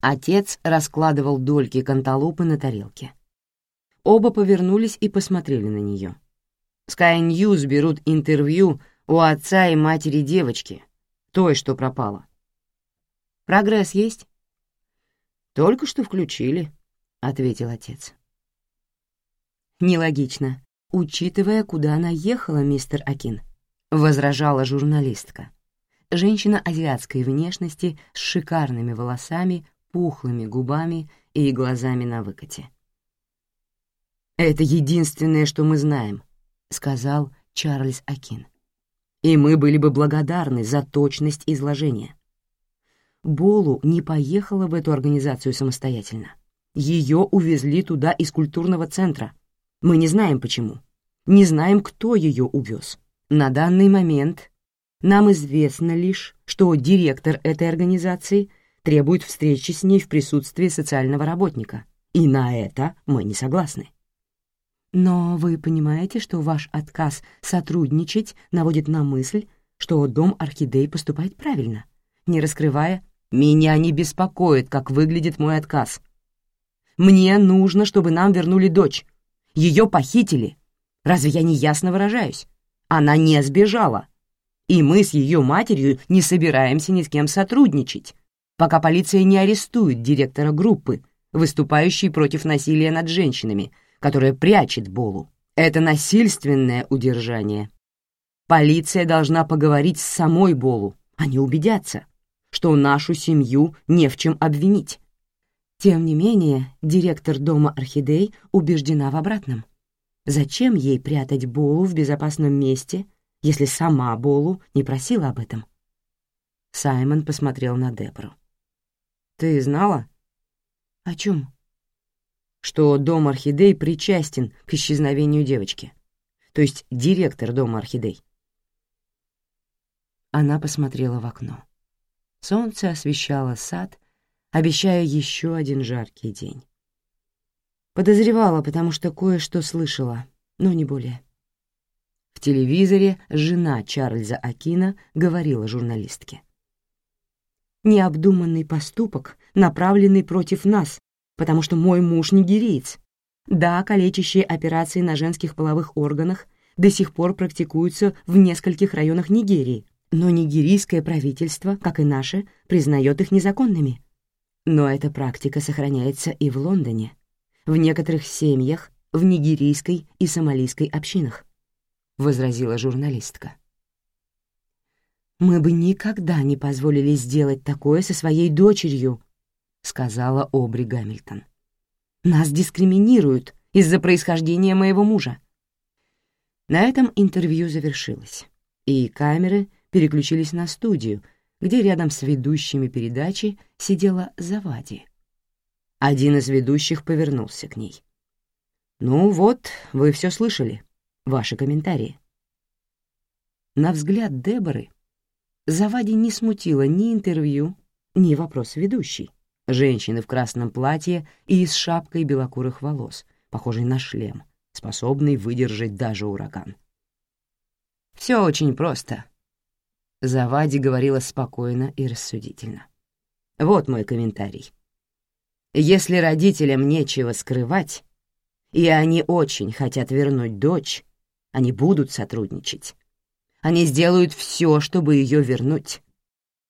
Отец раскладывал дольки канталупы на тарелке. Оба повернулись и посмотрели на нее. Sky News берут интервью у отца и матери девочки, той, что пропала. Прогресс есть? «Только что включили», — ответил отец. «Нелогично, учитывая, куда она ехала, мистер Акин», — возражала журналистка. Женщина азиатской внешности с шикарными волосами, пухлыми губами и глазами на выкате. «Это единственное, что мы знаем», — сказал Чарльз Акин. «И мы были бы благодарны за точность изложения». Болу не поехала в эту организацию самостоятельно. Ее увезли туда из культурного центра. Мы не знаем почему. Не знаем, кто ее увез. На данный момент нам известно лишь, что директор этой организации требует встречи с ней в присутствии социального работника. И на это мы не согласны. Но вы понимаете, что ваш отказ сотрудничать наводит на мысль, что дом Орхидей поступает правильно, не раскрывая меня не беспокоит, как выглядит мой отказ. Мне нужно, чтобы нам вернули дочь. Ее похитили. Разве я не ясно выражаюсь? Она не сбежала. И мы с ее матерью не собираемся ни с кем сотрудничать, пока полиция не арестует директора группы, выступающей против насилия над женщинами, которая прячет Болу. Это насильственное удержание. Полиция должна поговорить с самой Болу, не убедятся, что нашу семью не в чем обвинить. Тем не менее, директор дома «Орхидей» убеждена в обратном. Зачем ей прятать Болу в безопасном месте, если сама Болу не просила об этом? Саймон посмотрел на Дебору. «Ты знала?» «О чем?» «Что дом Орхидей причастен к исчезновению девочки. То есть директор дома Орхидей». Она посмотрела в окно. Солнце освещало сад, обещая еще один жаркий день. Подозревала, потому что кое-что слышала, но не более. В телевизоре жена Чарльза Акина говорила журналистке. «Необдуманный поступок, направленный против нас, потому что мой муж нигериец. Да, калечащие операции на женских половых органах до сих пор практикуются в нескольких районах Нигерии, но нигерийское правительство, как и наше, признает их незаконными. Но эта практика сохраняется и в Лондоне, в некоторых семьях, в нигерийской и сомалийской общинах, — возразила журналистка. «Мы бы никогда не позволили сделать такое со своей дочерью», — сказала Обри Гамильтон. «Нас дискриминируют из-за происхождения моего мужа». На этом интервью завершилось, и камеры — переключились на студию, где рядом с ведущими передачи сидела Завади. Один из ведущих повернулся к ней. «Ну вот, вы все слышали. Ваши комментарии». На взгляд Деборы Завади не смутила ни интервью, ни вопрос ведущей, женщины в красном платье и с шапкой белокурых волос, похожей на шлем, способный выдержать даже ураган. «Все очень просто», Завади говорила спокойно и рассудительно. Вот мой комментарий. Если родителям нечего скрывать, и они очень хотят вернуть дочь, они будут сотрудничать. Они сделают все, чтобы ее вернуть.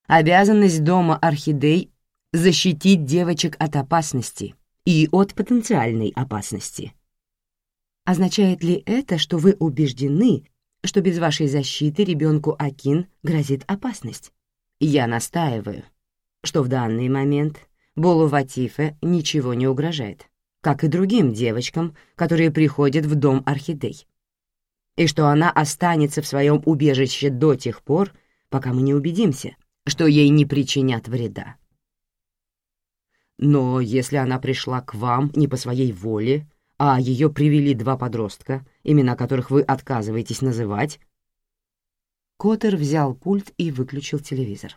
Обязанность дома Орхидей — защитить девочек от опасности и от потенциальной опасности. Означает ли это, что вы убеждены, что без вашей защиты ребенку Акин грозит опасность. Я настаиваю, что в данный момент Болу Ватифе ничего не угрожает, как и другим девочкам, которые приходят в дом орхидей, и что она останется в своем убежище до тех пор, пока мы не убедимся, что ей не причинят вреда. Но если она пришла к вам не по своей воле, а ее привели два подростка, имена которых вы отказываетесь называть...» Коттер взял пульт и выключил телевизор.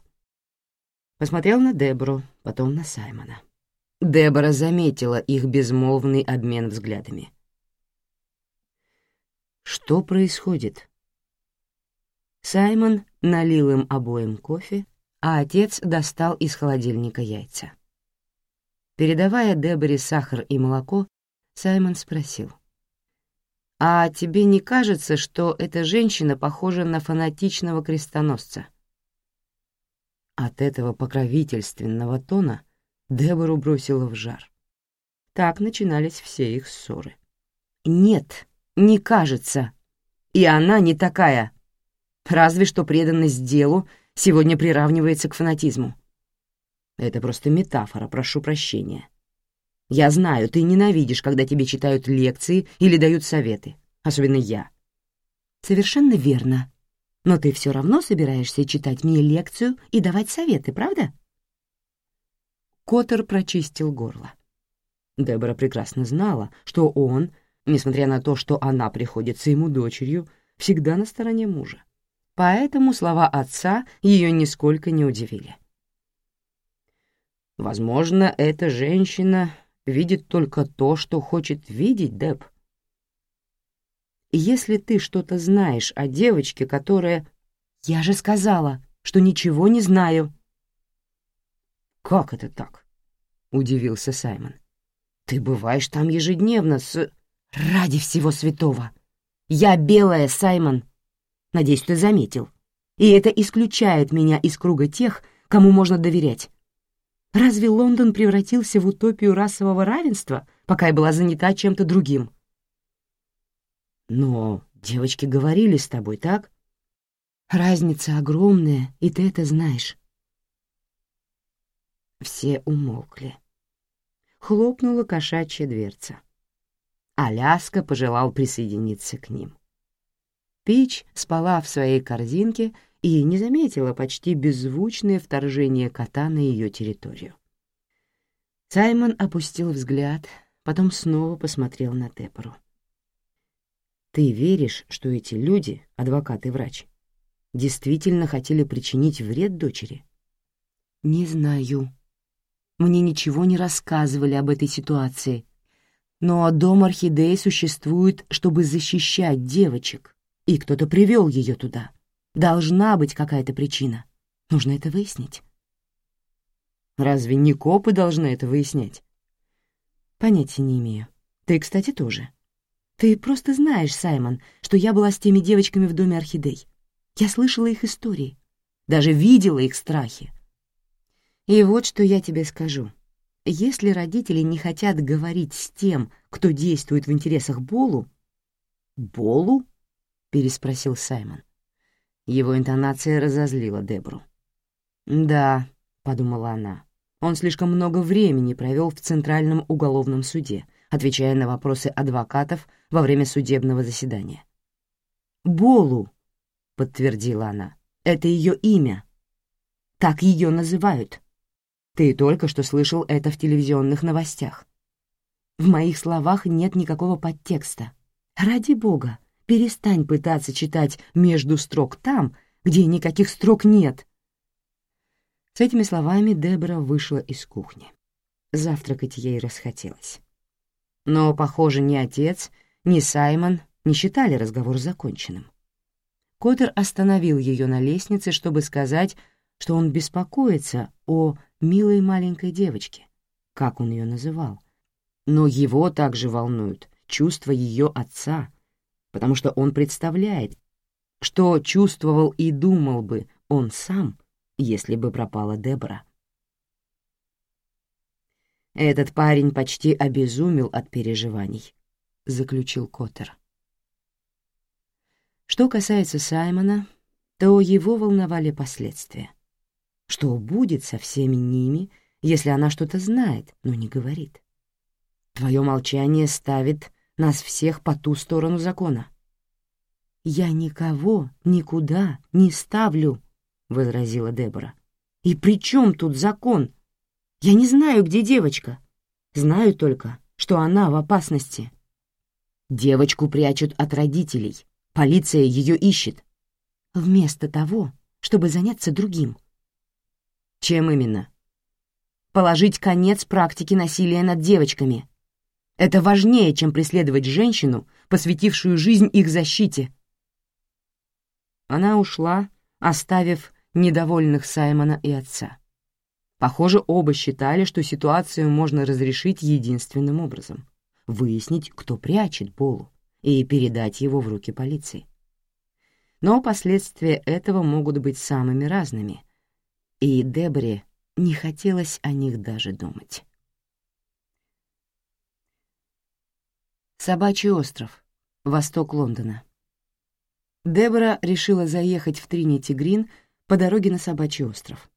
Посмотрел на Дебору, потом на Саймона. Дебора заметила их безмолвный обмен взглядами. «Что происходит?» Саймон налил им обоим кофе, а отец достал из холодильника яйца. Передавая Деборе сахар и молоко, Саймон спросил. «А тебе не кажется, что эта женщина похожа на фанатичного крестоносца?» От этого покровительственного тона Дебору бросила в жар. Так начинались все их ссоры. «Нет, не кажется. И она не такая. Разве что преданность делу сегодня приравнивается к фанатизму. Это просто метафора, прошу прощения. Я знаю, ты ненавидишь, когда тебе читают лекции или дают советы, особенно я. Совершенно верно. Но ты все равно собираешься читать мне лекцию и давать советы, правда? Коттер прочистил горло. Дебора прекрасно знала, что он, несмотря на то, что она приходится ему дочерью, всегда на стороне мужа. Поэтому слова отца ее нисколько не удивили. «Возможно, эта женщина видит только то, что хочет видеть, Деб. Если ты что-то знаешь о девочке, которая... Я же сказала, что ничего не знаю. Как это так? Удивился Саймон. Ты бываешь там ежедневно с... Ради всего святого. Я белая, Саймон. Надеюсь, ты заметил. И это исключает меня из круга тех, кому можно доверять. Разве Лондон превратился в утопию расового равенства, пока я была занята чем-то другим? Но девочки говорили с тобой, так? Разница огромная, и ты это знаешь. Все умолкли. Хлопнула кошачья дверца. Аляска пожелал присоединиться к ним. Пич спала в своей корзинке и не заметила почти беззвучное вторжение кота на ее территорию. Саймон опустил взгляд, потом снова посмотрел на Тепору. «Ты веришь, что эти люди, адвокат и врач, действительно хотели причинить вред дочери?» «Не знаю. Мне ничего не рассказывали об этой ситуации. Но дом Орхидеи существует, чтобы защищать девочек, и кто-то привел ее туда. Должна быть какая-то причина. Нужно это выяснить. Разве не копы должны это выяснять? Понятия не имею. Ты, кстати, тоже. Ты просто знаешь, Саймон, что я была с теми девочками в доме орхидей. Я слышала их истории, даже видела их страхи. И вот что я тебе скажу. Если родители не хотят говорить с тем, кто действует в интересах Болу... «Болу?» — переспросил Саймон. Его интонация разозлила Дебру. «Да», — подумала она, — «он слишком много времени провел в Центральном уголовном суде, отвечая на вопросы адвокатов во время судебного заседания». «Болу», — подтвердила она, — «это ее имя. Так ее называют. Ты только что слышал это в телевизионных новостях. В моих словах нет никакого подтекста. Ради бога, перестань пытаться читать между строк там, где никаких строк нет. С этими словами Дебора вышла из кухни. Завтракать ей расхотелось. Но, похоже, ни отец, ни Саймон не считали разговор законченным. Коттер остановил ее на лестнице, чтобы сказать, что он беспокоится о милой маленькой девочке, как он ее называл. Но его также волнуют чувства ее отца, потому что он представляет, что чувствовал и думал бы он сам, если бы пропала Дебора. «Этот парень почти обезумел от переживаний», — заключил Коттер. Что касается Саймона, то его волновали последствия. Что будет со всеми ними, если она что-то знает, но не говорит? Твое молчание ставит нас всех по ту сторону закона. «Я никого никуда не ставлю», — возразила Дебора. «И при чем тут закон? Я не знаю, где девочка. Знаю только, что она в опасности. Девочку прячут от родителей. Полиция ее ищет. Вместо того, чтобы заняться другим. Чем именно? Положить конец практике насилия над девочками. Это важнее, чем преследовать женщину, посвятившую жизнь их защите. Она ушла, оставив недовольных Саймона и отца. Похоже, оба считали, что ситуацию можно разрешить единственным образом — выяснить, кто прячет Болу, и передать его в руки полиции. Но последствия этого могут быть самыми разными, и Дебре не хотелось о них даже думать. Собачий остров, восток Лондона. Дебора решила заехать в Тринити-Грин по дороге на Собачий остров.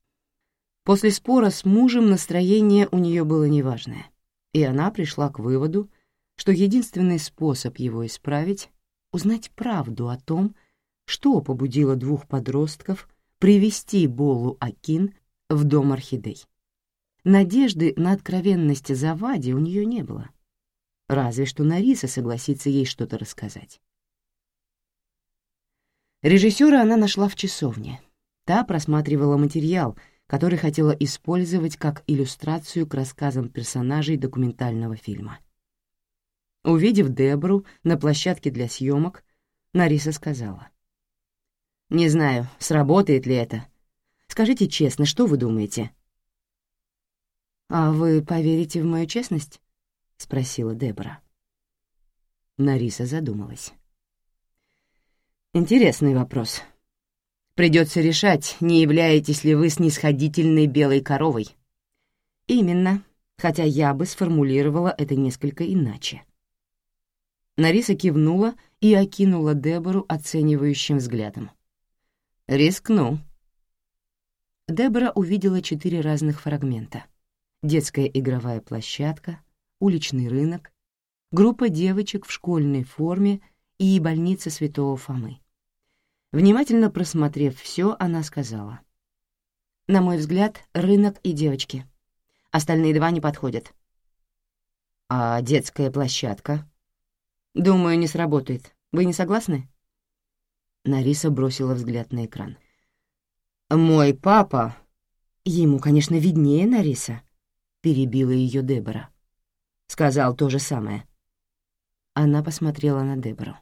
После спора с мужем настроение у нее было неважное, и она пришла к выводу, что единственный способ его исправить — узнать правду о том, что побудило двух подростков привести Болу Акин в дом орхидей. Надежды на откровенность Завади у нее не было. Разве что Нариса согласится ей что-то рассказать. Режиссера она нашла в часовне. Та просматривала материал, который хотела использовать как иллюстрацию к рассказам персонажей документального фильма. Увидев Дебру на площадке для съемок, Нариса сказала. «Не знаю, сработает ли это. Скажите честно, что вы думаете?» «А вы поверите в мою честность?» — спросила Дебра. Нариса задумалась. «Интересный вопрос. Придется решать, не являетесь ли вы снисходительной белой коровой». «Именно, хотя я бы сформулировала это несколько иначе». Нариса кивнула и окинула Дебору оценивающим взглядом. «Рискну». Дебора увидела четыре разных фрагмента. Детская игровая площадка, уличный рынок, группа девочек в школьной форме и больница Святого Фомы. Внимательно просмотрев все, она сказала. «На мой взгляд, рынок и девочки. Остальные два не подходят». «А детская площадка?» «Думаю, не сработает. Вы не согласны?» Нариса бросила взгляд на экран. «Мой папа...» «Ему, конечно, виднее, Нариса», — перебила ее Дебора. Сказал то же самое. Она посмотрела на Дебору.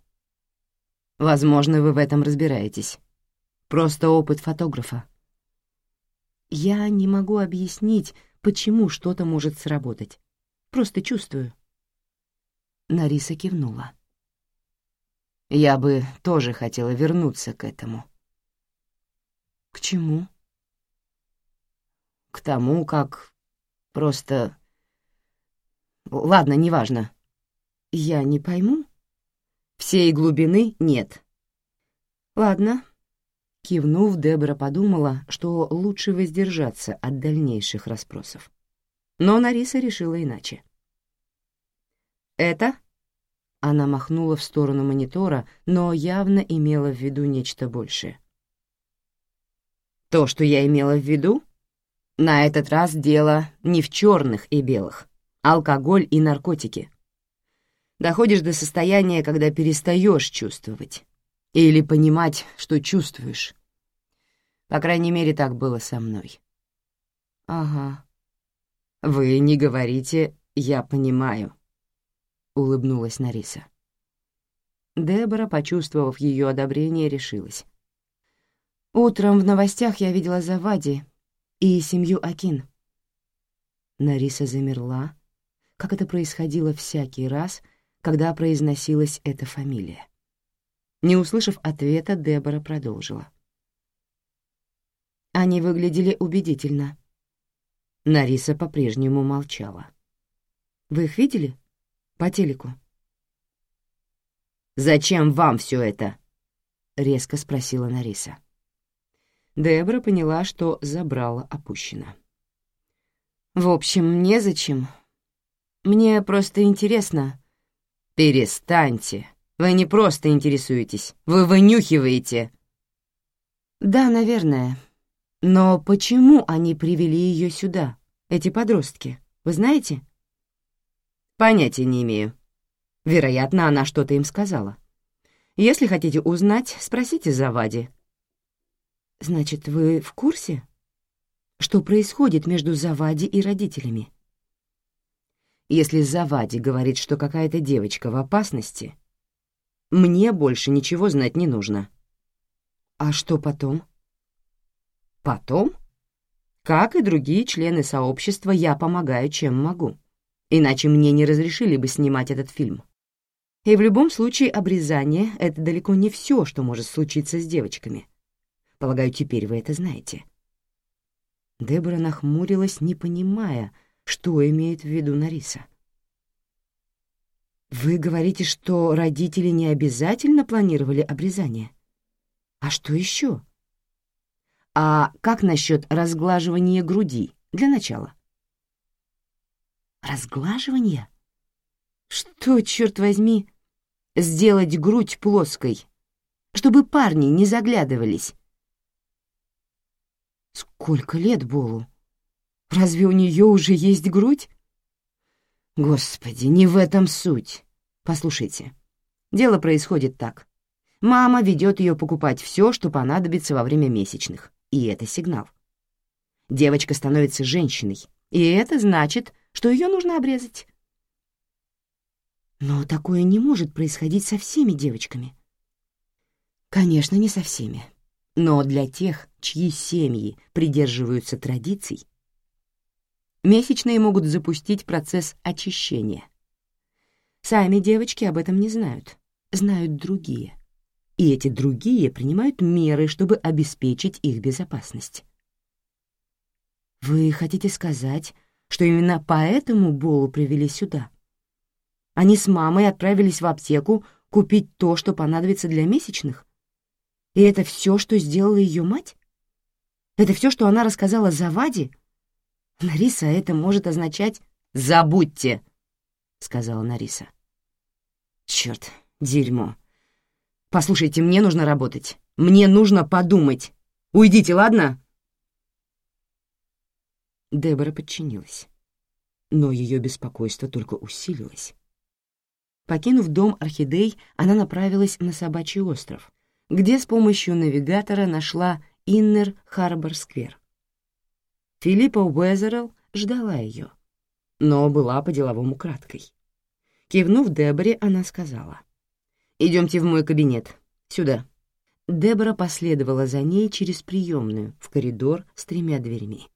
«Возможно, вы в этом разбираетесь. Просто опыт фотографа». «Я не могу объяснить, почему что-то может сработать. Просто чувствую». Нариса кивнула. «Я бы тоже хотела вернуться к этому». «К чему?» «К тому, как просто... Ладно, неважно. Я не пойму?» «Всей глубины нет». «Ладно». Кивнув, Дебора подумала, что лучше воздержаться от дальнейших расспросов. Но Нариса решила иначе. «Это?» Она махнула в сторону монитора, но явно имела в виду нечто большее. «То, что я имела в виду? На этот раз дело не в черных и белых, алкоголь и наркотики. Доходишь до состояния, когда перестаешь чувствовать или понимать, что чувствуешь. По крайней мере, так было со мной». «Ага. Вы не говорите «я понимаю», улыбнулась Нариса. Дебора, почувствовав ее одобрение, решилась. «Утром в новостях я видела Завади и семью Акин». Нариса замерла, как это происходило всякий раз, когда произносилась эта фамилия. Не услышав ответа, Дебора продолжила. Они выглядели убедительно. Нариса по-прежнему молчала. «Вы их видели?» По телеку. «Зачем вам все это?» — резко спросила Нариса. Дебра поняла, что забрала опущено. «В общем, незачем. Мне просто интересно». «Перестаньте. Вы не просто интересуетесь, вы вынюхиваете». «Да, наверное. Но почему они привели ее сюда, эти подростки, вы знаете?» Понятия не имею. Вероятно, она что-то им сказала. Если хотите узнать, спросите Завади. Значит, вы в курсе? Что происходит между Завади и родителями? Если Завади говорит, что какая-то девочка в опасности, мне больше ничего знать не нужно. А что потом? Потом? Как и другие члены сообщества, я помогаю, чем могу иначе мне не разрешили бы снимать этот фильм. И в любом случае обрезание — это далеко не все, что может случиться с девочками. Полагаю, теперь вы это знаете. Дебора нахмурилась, не понимая, что имеет в виду Нариса. «Вы говорите, что родители не обязательно планировали обрезание? А что еще?» «А как насчет разглаживания груди для начала?» «Разглаживание? Что, черт возьми, сделать грудь плоской, чтобы парни не заглядывались?» «Сколько лет Болу? Разве у нее уже есть грудь?» «Господи, не в этом суть. Послушайте, дело происходит так. Мама ведет ее покупать все, что понадобится во время месячных, и это сигнал. Девочка становится женщиной, и это значит, что ее нужно обрезать. Но такое не может происходить со всеми девочками. Конечно, не со всеми. Но для тех, чьи семьи придерживаются традиций, месячные могут запустить процесс очищения. Сами девочки об этом не знают, знают другие. И эти другие принимают меры, чтобы обеспечить их безопасность. Вы хотите сказать, что именно поэтому Болу привели сюда? Они с мамой отправились в аптеку купить то, что понадобится для месячных? И это все, что сделала ее мать? Это все, что она рассказала Заваде? Нариса, это может означать «забудьте», — сказала Нариса. Черт, дерьмо. Послушайте, мне нужно работать. Мне нужно подумать. Уйдите, ладно? Дебора подчинилась. Но ее беспокойство только усилилось. Покинув дом орхидей, она направилась на Собачий остров, где с помощью навигатора нашла Иннер Харбор Сквер. Филиппа Уэзерелл ждала ее, но была по-деловому краткой. Кивнув Деборе, она сказала. «Идемте в мой кабинет. Сюда». Дебора последовала за ней через приемную, в коридор с тремя дверьми.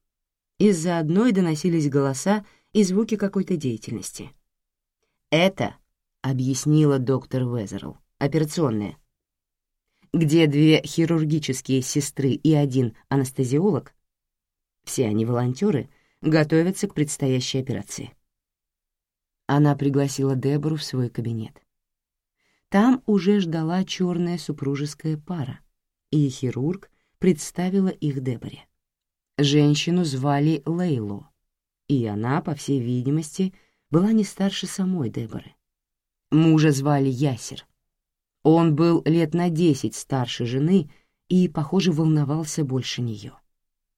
Из-за одной доносились голоса и звуки какой-то деятельности. «Это», — объяснила доктор Везерл, — «операционная, где две хирургические сестры и один анестезиолог, все они волонтеры, готовятся к предстоящей операции. Она пригласила Дебору в свой кабинет. Там уже ждала черная супружеская пара, и хирург представила их Деборе. Женщину звали Лейло, и она, по всей видимости, была не старше самой Деборы. Мужа звали Ясер. Он был лет на десять старше жены и, похоже, волновался больше нее.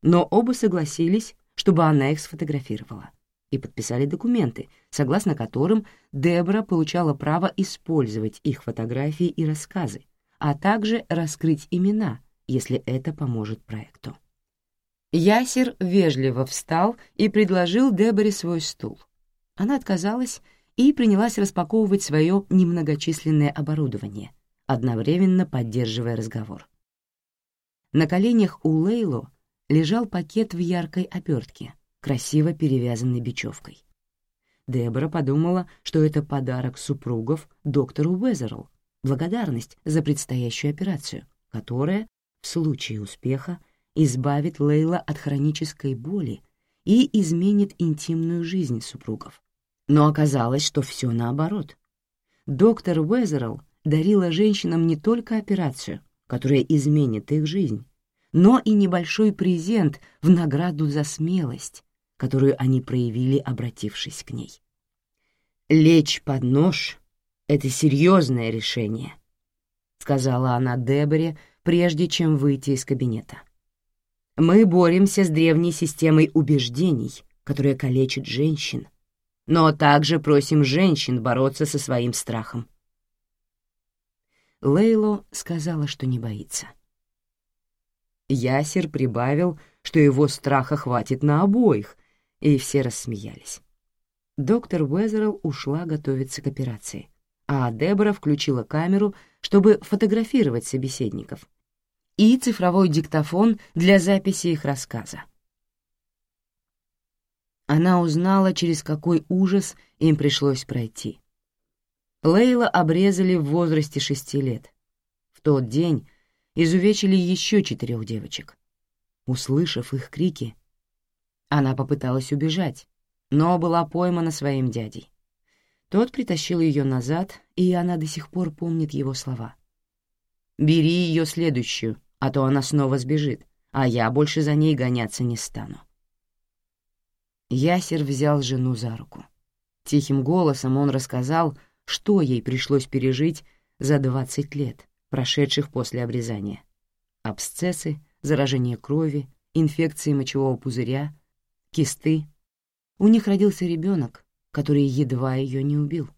Но оба согласились, чтобы она их сфотографировала, и подписали документы, согласно которым Дебора получала право использовать их фотографии и рассказы, а также раскрыть имена, если это поможет проекту. Ясер вежливо встал и предложил Деборе свой стул. Она отказалась и принялась распаковывать свое немногочисленное оборудование, одновременно поддерживая разговор. На коленях у Лейло лежал пакет в яркой обертке, красиво перевязанный бечевкой. Дебора подумала, что это подарок супругов доктору Уэзерл, благодарность за предстоящую операцию, которая, в случае успеха, избавит Лейла от хронической боли и изменит интимную жизнь супругов. Но оказалось, что все наоборот. Доктор Уэзерл дарила женщинам не только операцию, которая изменит их жизнь, но и небольшой презент в награду за смелость, которую они проявили, обратившись к ней. «Лечь под нож — это серьезное решение», — сказала она Деборе, прежде чем выйти из кабинета. «Мы боремся с древней системой убеждений, которая калечит женщин, но также просим женщин бороться со своим страхом». Лейло сказала, что не боится. Ясер прибавил, что его страха хватит на обоих, и все рассмеялись. Доктор Уэзерл ушла готовиться к операции, а Дебора включила камеру, чтобы фотографировать собеседников, и цифровой диктофон для записи их рассказа. Она узнала, через какой ужас им пришлось пройти. Лейла обрезали в возрасте шести лет. В тот день изувечили еще четырех девочек. Услышав их крики, Она попыталась убежать, но была поймана своим дядей. Тот притащил ее назад, и она до сих пор помнит его слова. «Бери ее следующую, а то она снова сбежит, а я больше за ней гоняться не стану». Ясер взял жену за руку. Тихим голосом он рассказал, что ей пришлось пережить за 20 лет, прошедших после обрезания. Абсцессы, заражение крови, инфекции мочевого пузыря, кисты. У них родился ребенок, который едва ее не убил.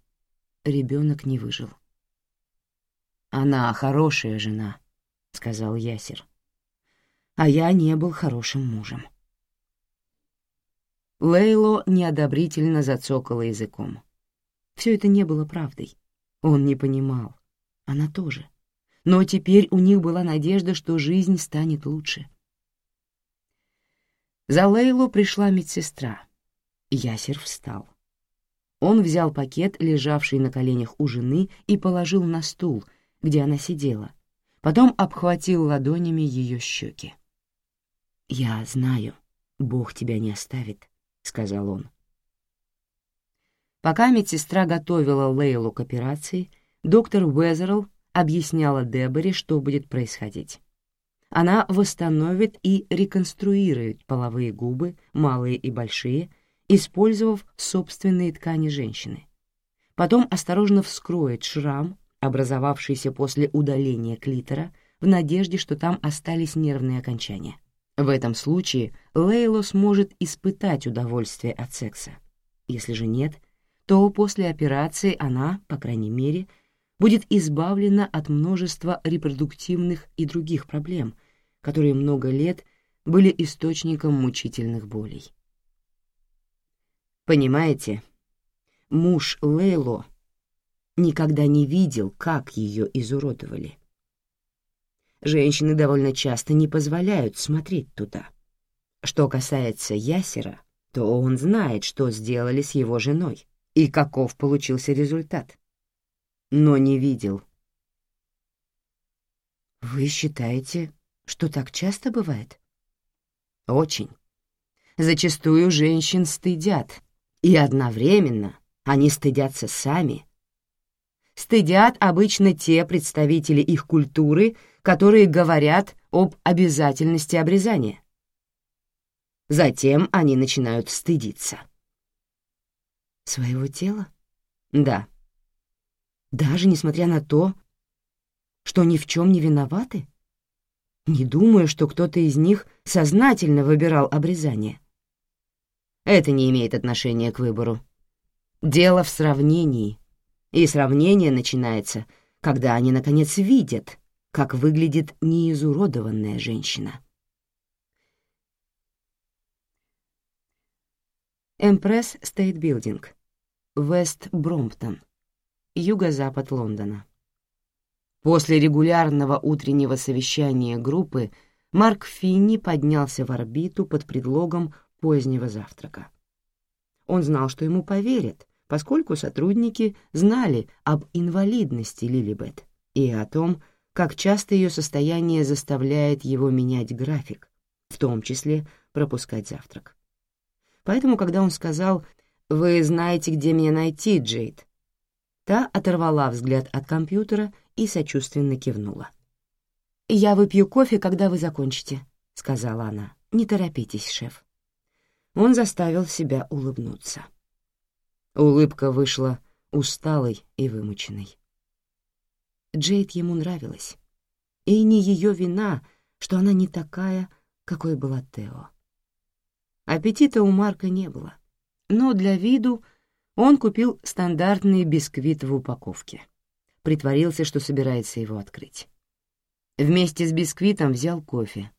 Ребенок не выжил. «Она хорошая жена», — сказал Ясер. «А я не был хорошим мужем». Лейло неодобрительно зацокала языком. Все это не было правдой. Он не понимал. Она тоже. Но теперь у них была надежда, что жизнь станет лучше. За Лейлу пришла медсестра. Ясер встал. Он взял пакет, лежавший на коленях у жены, и положил на стул, где она сидела. Потом обхватил ладонями ее щеки. «Я знаю, Бог тебя не оставит», — сказал он. Пока медсестра готовила Лейлу к операции, доктор Уэзерл объясняла Деборе, что будет происходить. Она восстановит и реконструирует половые губы, малые и большие, использовав собственные ткани женщины. Потом осторожно вскроет шрам, образовавшийся после удаления клитора, в надежде, что там остались нервные окончания. В этом случае Лейло сможет испытать удовольствие от секса. Если же нет, то после операции она, по крайней мере, будет избавлена от множества репродуктивных и других проблем, которые много лет были источником мучительных болей. Понимаете, муж Лейло никогда не видел, как ее изуродовали. Женщины довольно часто не позволяют смотреть туда. Что касается Ясера, то он знает, что сделали с его женой и каков получился результат. Но не видел. «Вы считаете, что так часто бывает?» «Очень. Зачастую женщин стыдят, и одновременно они стыдятся сами. Стыдят обычно те представители их культуры, которые говорят об обязательности обрезания. Затем они начинают стыдиться. Своего тела? Да. Даже несмотря на то, что ни в чем не виноваты? Не думаю, что кто-то из них сознательно выбирал обрезание. Это не имеет отношения к выбору. Дело в сравнении. И сравнение начинается, когда они, наконец, видят, как выглядит неизуродованная женщина. Эмпресс Стейт Билдинг, Вест Бромптон, юго-запад Лондона. После регулярного утреннего совещания группы Марк Финни поднялся в орбиту под предлогом позднего завтрака. Он знал, что ему поверят, поскольку сотрудники знали об инвалидности Лилибет и о том, как часто ее состояние заставляет его менять график, в том числе пропускать завтрак. Поэтому, когда он сказал «Вы знаете, где меня найти, Джейд», та оторвала взгляд от компьютера и сочувственно кивнула. «Я выпью кофе, когда вы закончите», — сказала она. «Не торопитесь, шеф» он заставил себя улыбнуться. Улыбка вышла усталой и вымученной. Джейд ему нравилась. И не ее вина, что она не такая, какой была Тео. Аппетита у Марка не было, но для виду он купил стандартный бисквит в упаковке. Притворился, что собирается его открыть. Вместе с бисквитом взял кофе,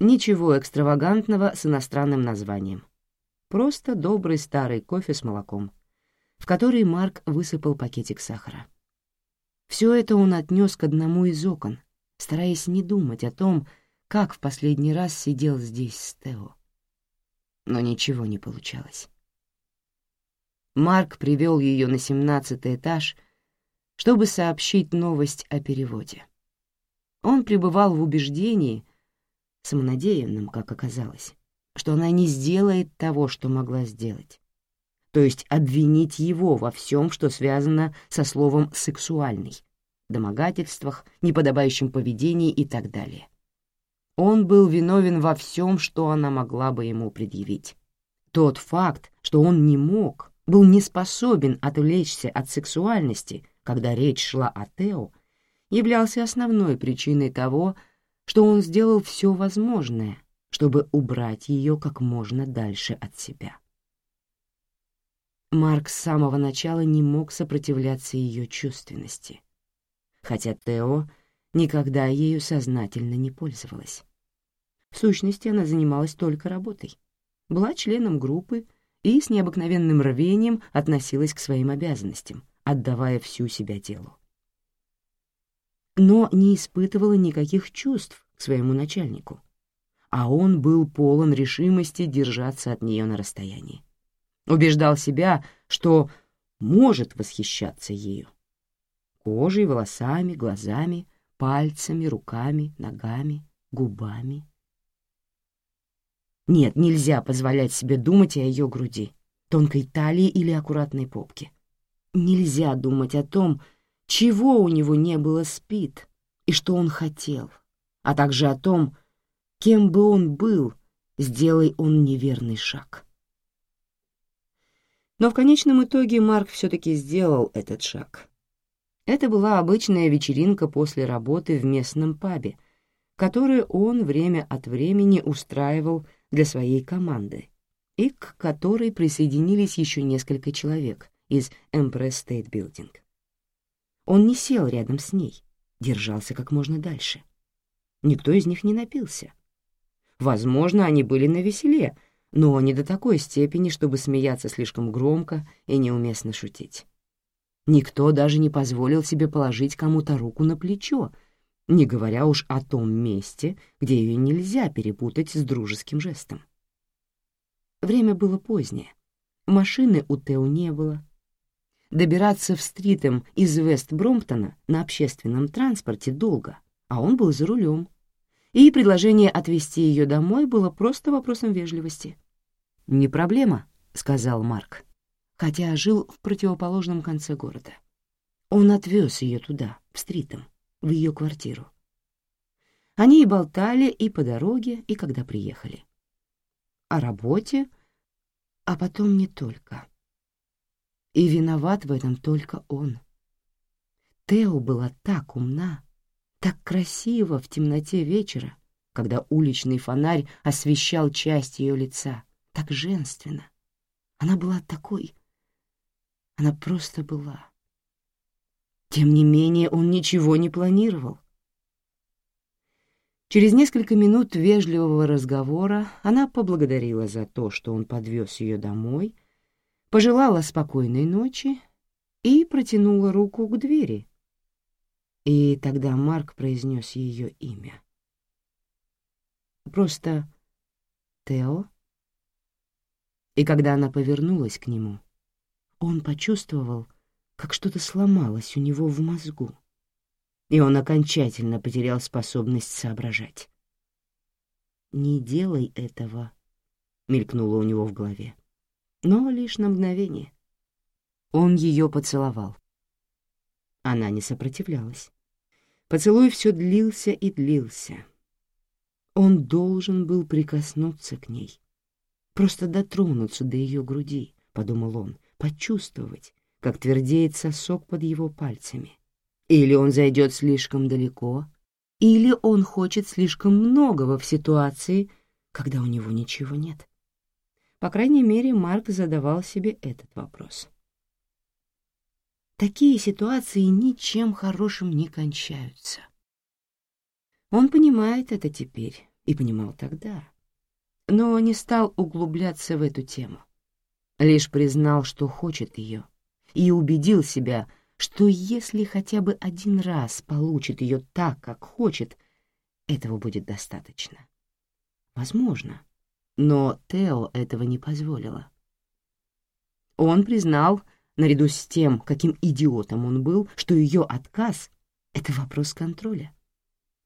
Ничего экстравагантного с иностранным названием. Просто добрый старый кофе с молоком, в который Марк высыпал пакетик сахара. Все это он отнес к одному из окон, стараясь не думать о том, как в последний раз сидел здесь с Тео. Но ничего не получалось. Марк привел ее на семнадцатый этаж, чтобы сообщить новость о переводе. Он пребывал в убеждении, самонадеянным, как оказалось, что она не сделает того, что могла сделать. То есть обвинить его во всем, что связано со словом «сексуальный», домогательствах, неподобающем поведении и так далее. Он был виновен во всем, что она могла бы ему предъявить. Тот факт, что он не мог, был не способен отвлечься от сексуальности, когда речь шла о Тео, являлся основной причиной того, что он сделал все возможное, чтобы убрать ее как можно дальше от себя. Марк с самого начала не мог сопротивляться ее чувственности, хотя Тео никогда ею сознательно не пользовалась. В сущности, она занималась только работой, была членом группы и с необыкновенным рвением относилась к своим обязанностям, отдавая всю себя делу. Но не испытывала никаких чувств к своему начальнику, а он был полон решимости держаться от нее на расстоянии. Убеждал себя, что может восхищаться ею. Кожей, волосами, глазами, пальцами, руками, ногами, губами. Нет, нельзя позволять себе думать о ее груди, тонкой талии или аккуратной попке. Нельзя думать о том, чего у него не было спит и что он хотел, а также о том, кем бы он был, сделай он неверный шаг. Но в конечном итоге Марк все-таки сделал этот шаг. Это была обычная вечеринка после работы в местном пабе, которую он время от времени устраивал для своей команды и к которой присоединились еще несколько человек из Empress State Building. Он не сел рядом с ней, держался как можно дальше. Никто из них не напился. Возможно, они были на веселе, но не до такой степени, чтобы смеяться слишком громко и неуместно шутить. Никто даже не позволил себе положить кому-то руку на плечо, не говоря уж о том месте, где ее нельзя перепутать с дружеским жестом. Время было позднее. Машины у Тео не было. Добираться в стритем из Вест-Бромптона на общественном транспорте долго, а он был за рулем и предложение отвезти ее домой было просто вопросом вежливости. «Не проблема», — сказал Марк, хотя жил в противоположном конце города. Он отвез ее туда, в Стритом, в ее квартиру. Они и болтали и по дороге, и когда приехали. О работе, а потом не только. И виноват в этом только он. Тео была так умна, так красиво в темноте вечера, когда уличный фонарь освещал часть ее лица, так женственно. Она была такой... Она просто была. Тем не менее, он ничего не планировал. Через несколько минут вежливого разговора она поблагодарила за то, что он подвез ее домой, пожелала спокойной ночи и протянула руку к двери, и тогда Марк произнес ее имя. Просто Тео. И когда она повернулась к нему, он почувствовал, как что-то сломалось у него в мозгу, и он окончательно потерял способность соображать. «Не делай этого», — мелькнуло у него в голове, но лишь на мгновение. Он ее поцеловал. Она не сопротивлялась. Поцелуй все длился и длился. Он должен был прикоснуться к ней, просто дотронуться до ее груди, — подумал он, — почувствовать, как твердеет сосок под его пальцами. Или он зайдет слишком далеко, или он хочет слишком многого в ситуации, когда у него ничего нет. По крайней мере, Марк задавал себе этот вопрос. Такие ситуации ничем хорошим не кончаются. Он понимает это теперь и понимал тогда, но не стал углубляться в эту тему. Лишь признал, что хочет ее, и убедил себя, что если хотя бы один раз получит ее так, как хочет, этого будет достаточно. Возможно, но Тео этого не позволила. Он признал, наряду с тем, каким идиотом он был, что ее отказ — это вопрос контроля.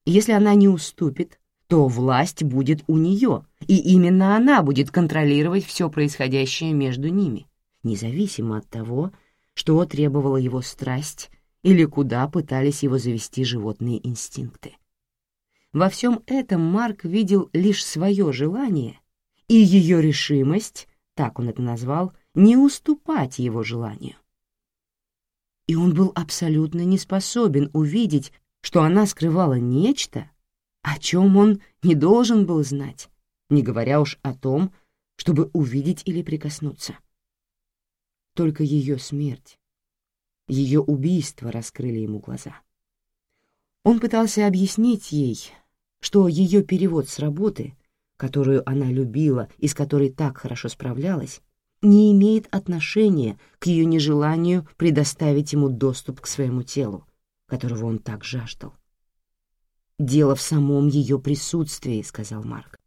Если она не уступит, то власть будет у нее, и именно она будет контролировать все происходящее между ними, независимо от того, что требовала его страсть или куда пытались его завести животные инстинкты. Во всем этом Марк видел лишь свое желание и ее решимость, так он это назвал, не уступать его желанию. И он был абсолютно не способен увидеть, что она скрывала нечто, о чем он не должен был знать, не говоря уж о том, чтобы увидеть или прикоснуться. Только ее смерть, ее убийство раскрыли ему глаза. Он пытался объяснить ей, что ее перевод с работы, которую она любила и с которой так хорошо справлялась, не имеет отношения к ее нежеланию предоставить ему доступ к своему телу, которого он так жаждал. «Дело в самом ее присутствии», — сказал Марк.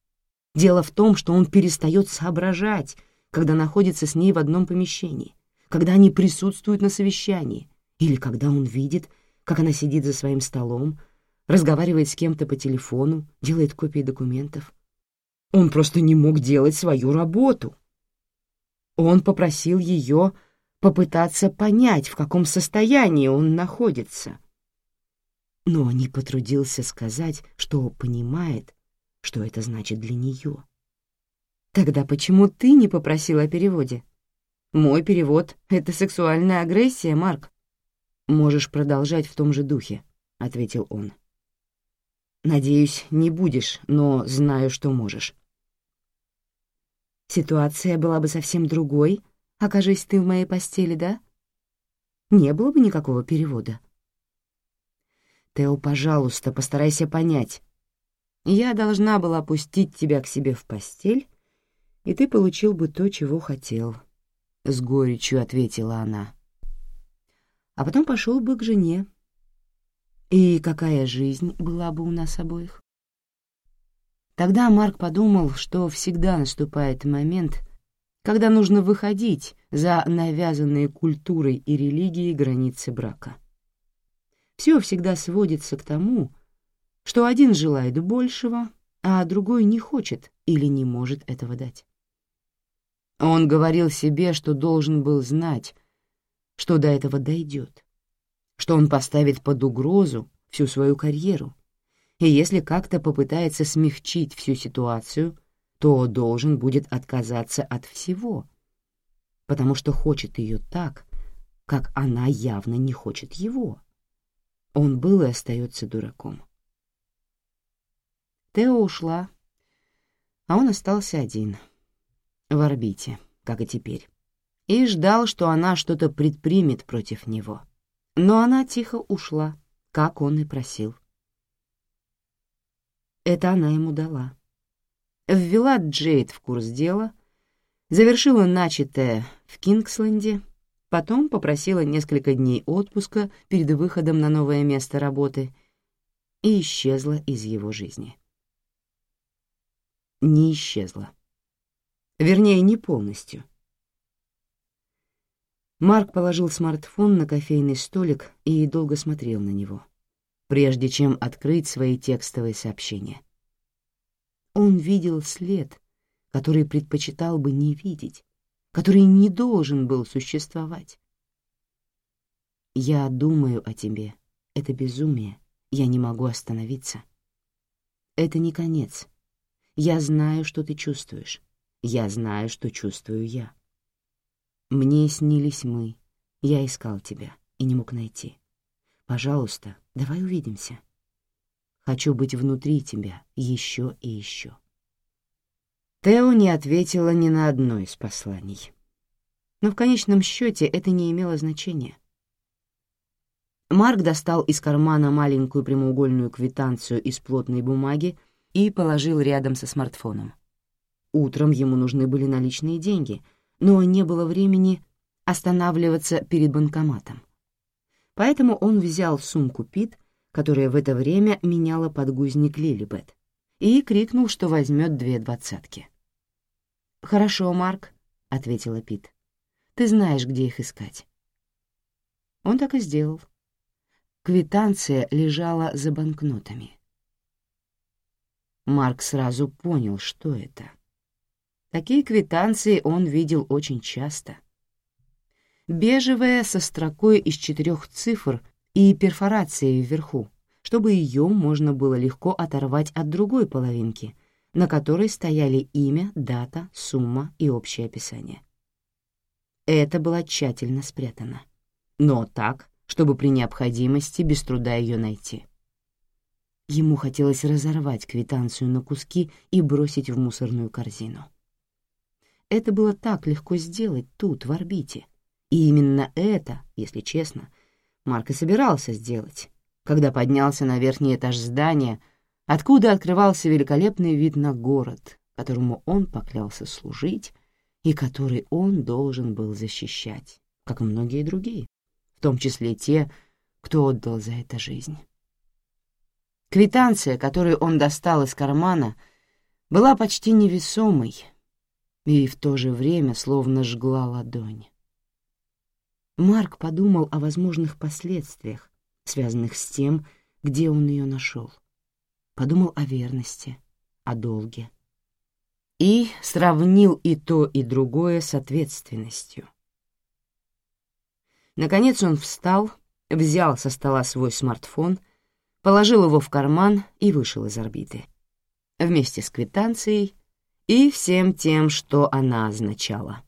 «Дело в том, что он перестает соображать, когда находится с ней в одном помещении, когда они присутствуют на совещании, или когда он видит, как она сидит за своим столом, разговаривает с кем-то по телефону, делает копии документов. Он просто не мог делать свою работу. Он попросил ее попытаться понять, в каком состоянии он находится. Но не потрудился сказать, что понимает, что это значит для нее. «Тогда почему ты не попросил о переводе?» «Мой перевод — это сексуальная агрессия, Марк». «Можешь продолжать в том же духе», — ответил он. «Надеюсь, не будешь, но знаю, что можешь». Ситуация была бы совсем другой, окажись ты в моей постели, да? Не было бы никакого перевода. Тео, пожалуйста, постарайся понять. Я должна была пустить тебя к себе в постель, и ты получил бы то, чего хотел. С горечью ответила она. А потом пошел бы к жене. И какая жизнь была бы у нас обоих? Тогда Марк подумал, что всегда наступает момент, когда нужно выходить за навязанные культурой и религией границы брака. Все всегда сводится к тому, что один желает большего, а другой не хочет или не может этого дать. Он говорил себе, что должен был знать, что до этого дойдет, что он поставит под угрозу всю свою карьеру, и если как-то попытается смягчить всю ситуацию, то должен будет отказаться от всего, потому что хочет ее так, как она явно не хочет его. Он был и остается дураком. Тео ушла, а он остался один, в орбите, как и теперь, и ждал, что она что-то предпримет против него. Но она тихо ушла, как он и просил. Это она ему дала. Ввела Джейд в курс дела, завершила начатое в Кингсленде, потом попросила несколько дней отпуска перед выходом на новое место работы и исчезла из его жизни. Не исчезла. Вернее, не полностью. Марк положил смартфон на кофейный столик и долго смотрел на него прежде чем открыть свои текстовые сообщения. Он видел след, который предпочитал бы не видеть, который не должен был существовать. «Я думаю о тебе. Это безумие. Я не могу остановиться. Это не конец. Я знаю, что ты чувствуешь. Я знаю, что чувствую я. Мне снились мы. Я искал тебя и не мог найти. Пожалуйста, давай увидимся. Хочу быть внутри тебя еще и еще. Тео не ответила ни на одно из посланий. Но в конечном счете это не имело значения. Марк достал из кармана маленькую прямоугольную квитанцию из плотной бумаги и положил рядом со смартфоном. Утром ему нужны были наличные деньги, но не было времени останавливаться перед банкоматом поэтому он взял сумку Пит, которая в это время меняла подгузник Лилибет, и крикнул, что возьмет две двадцатки. «Хорошо, Марк», — ответила Пит. «Ты знаешь, где их искать». Он так и сделал. Квитанция лежала за банкнотами. Марк сразу понял, что это. Такие квитанции он видел очень часто. Бежевая со строкой из четырех цифр и перфорацией вверху, чтобы ее можно было легко оторвать от другой половинки, на которой стояли имя, дата, сумма и общее описание. Это было тщательно спрятано. Но так, чтобы при необходимости без труда ее найти. Ему хотелось разорвать квитанцию на куски и бросить в мусорную корзину. Это было так легко сделать тут, в орбите. И именно это, если честно, Марк и собирался сделать, когда поднялся на верхний этаж здания, откуда открывался великолепный вид на город, которому он поклялся служить и который он должен был защищать, как и многие другие, в том числе те, кто отдал за это жизнь. Квитанция, которую он достал из кармана, была почти невесомой и в то же время словно жгла ладонь. Марк подумал о возможных последствиях, связанных с тем, где он ее нашел. Подумал о верности, о долге. И сравнил и то, и другое с ответственностью. Наконец он встал, взял со стола свой смартфон, положил его в карман и вышел из орбиты. Вместе с квитанцией и всем тем, что она означала.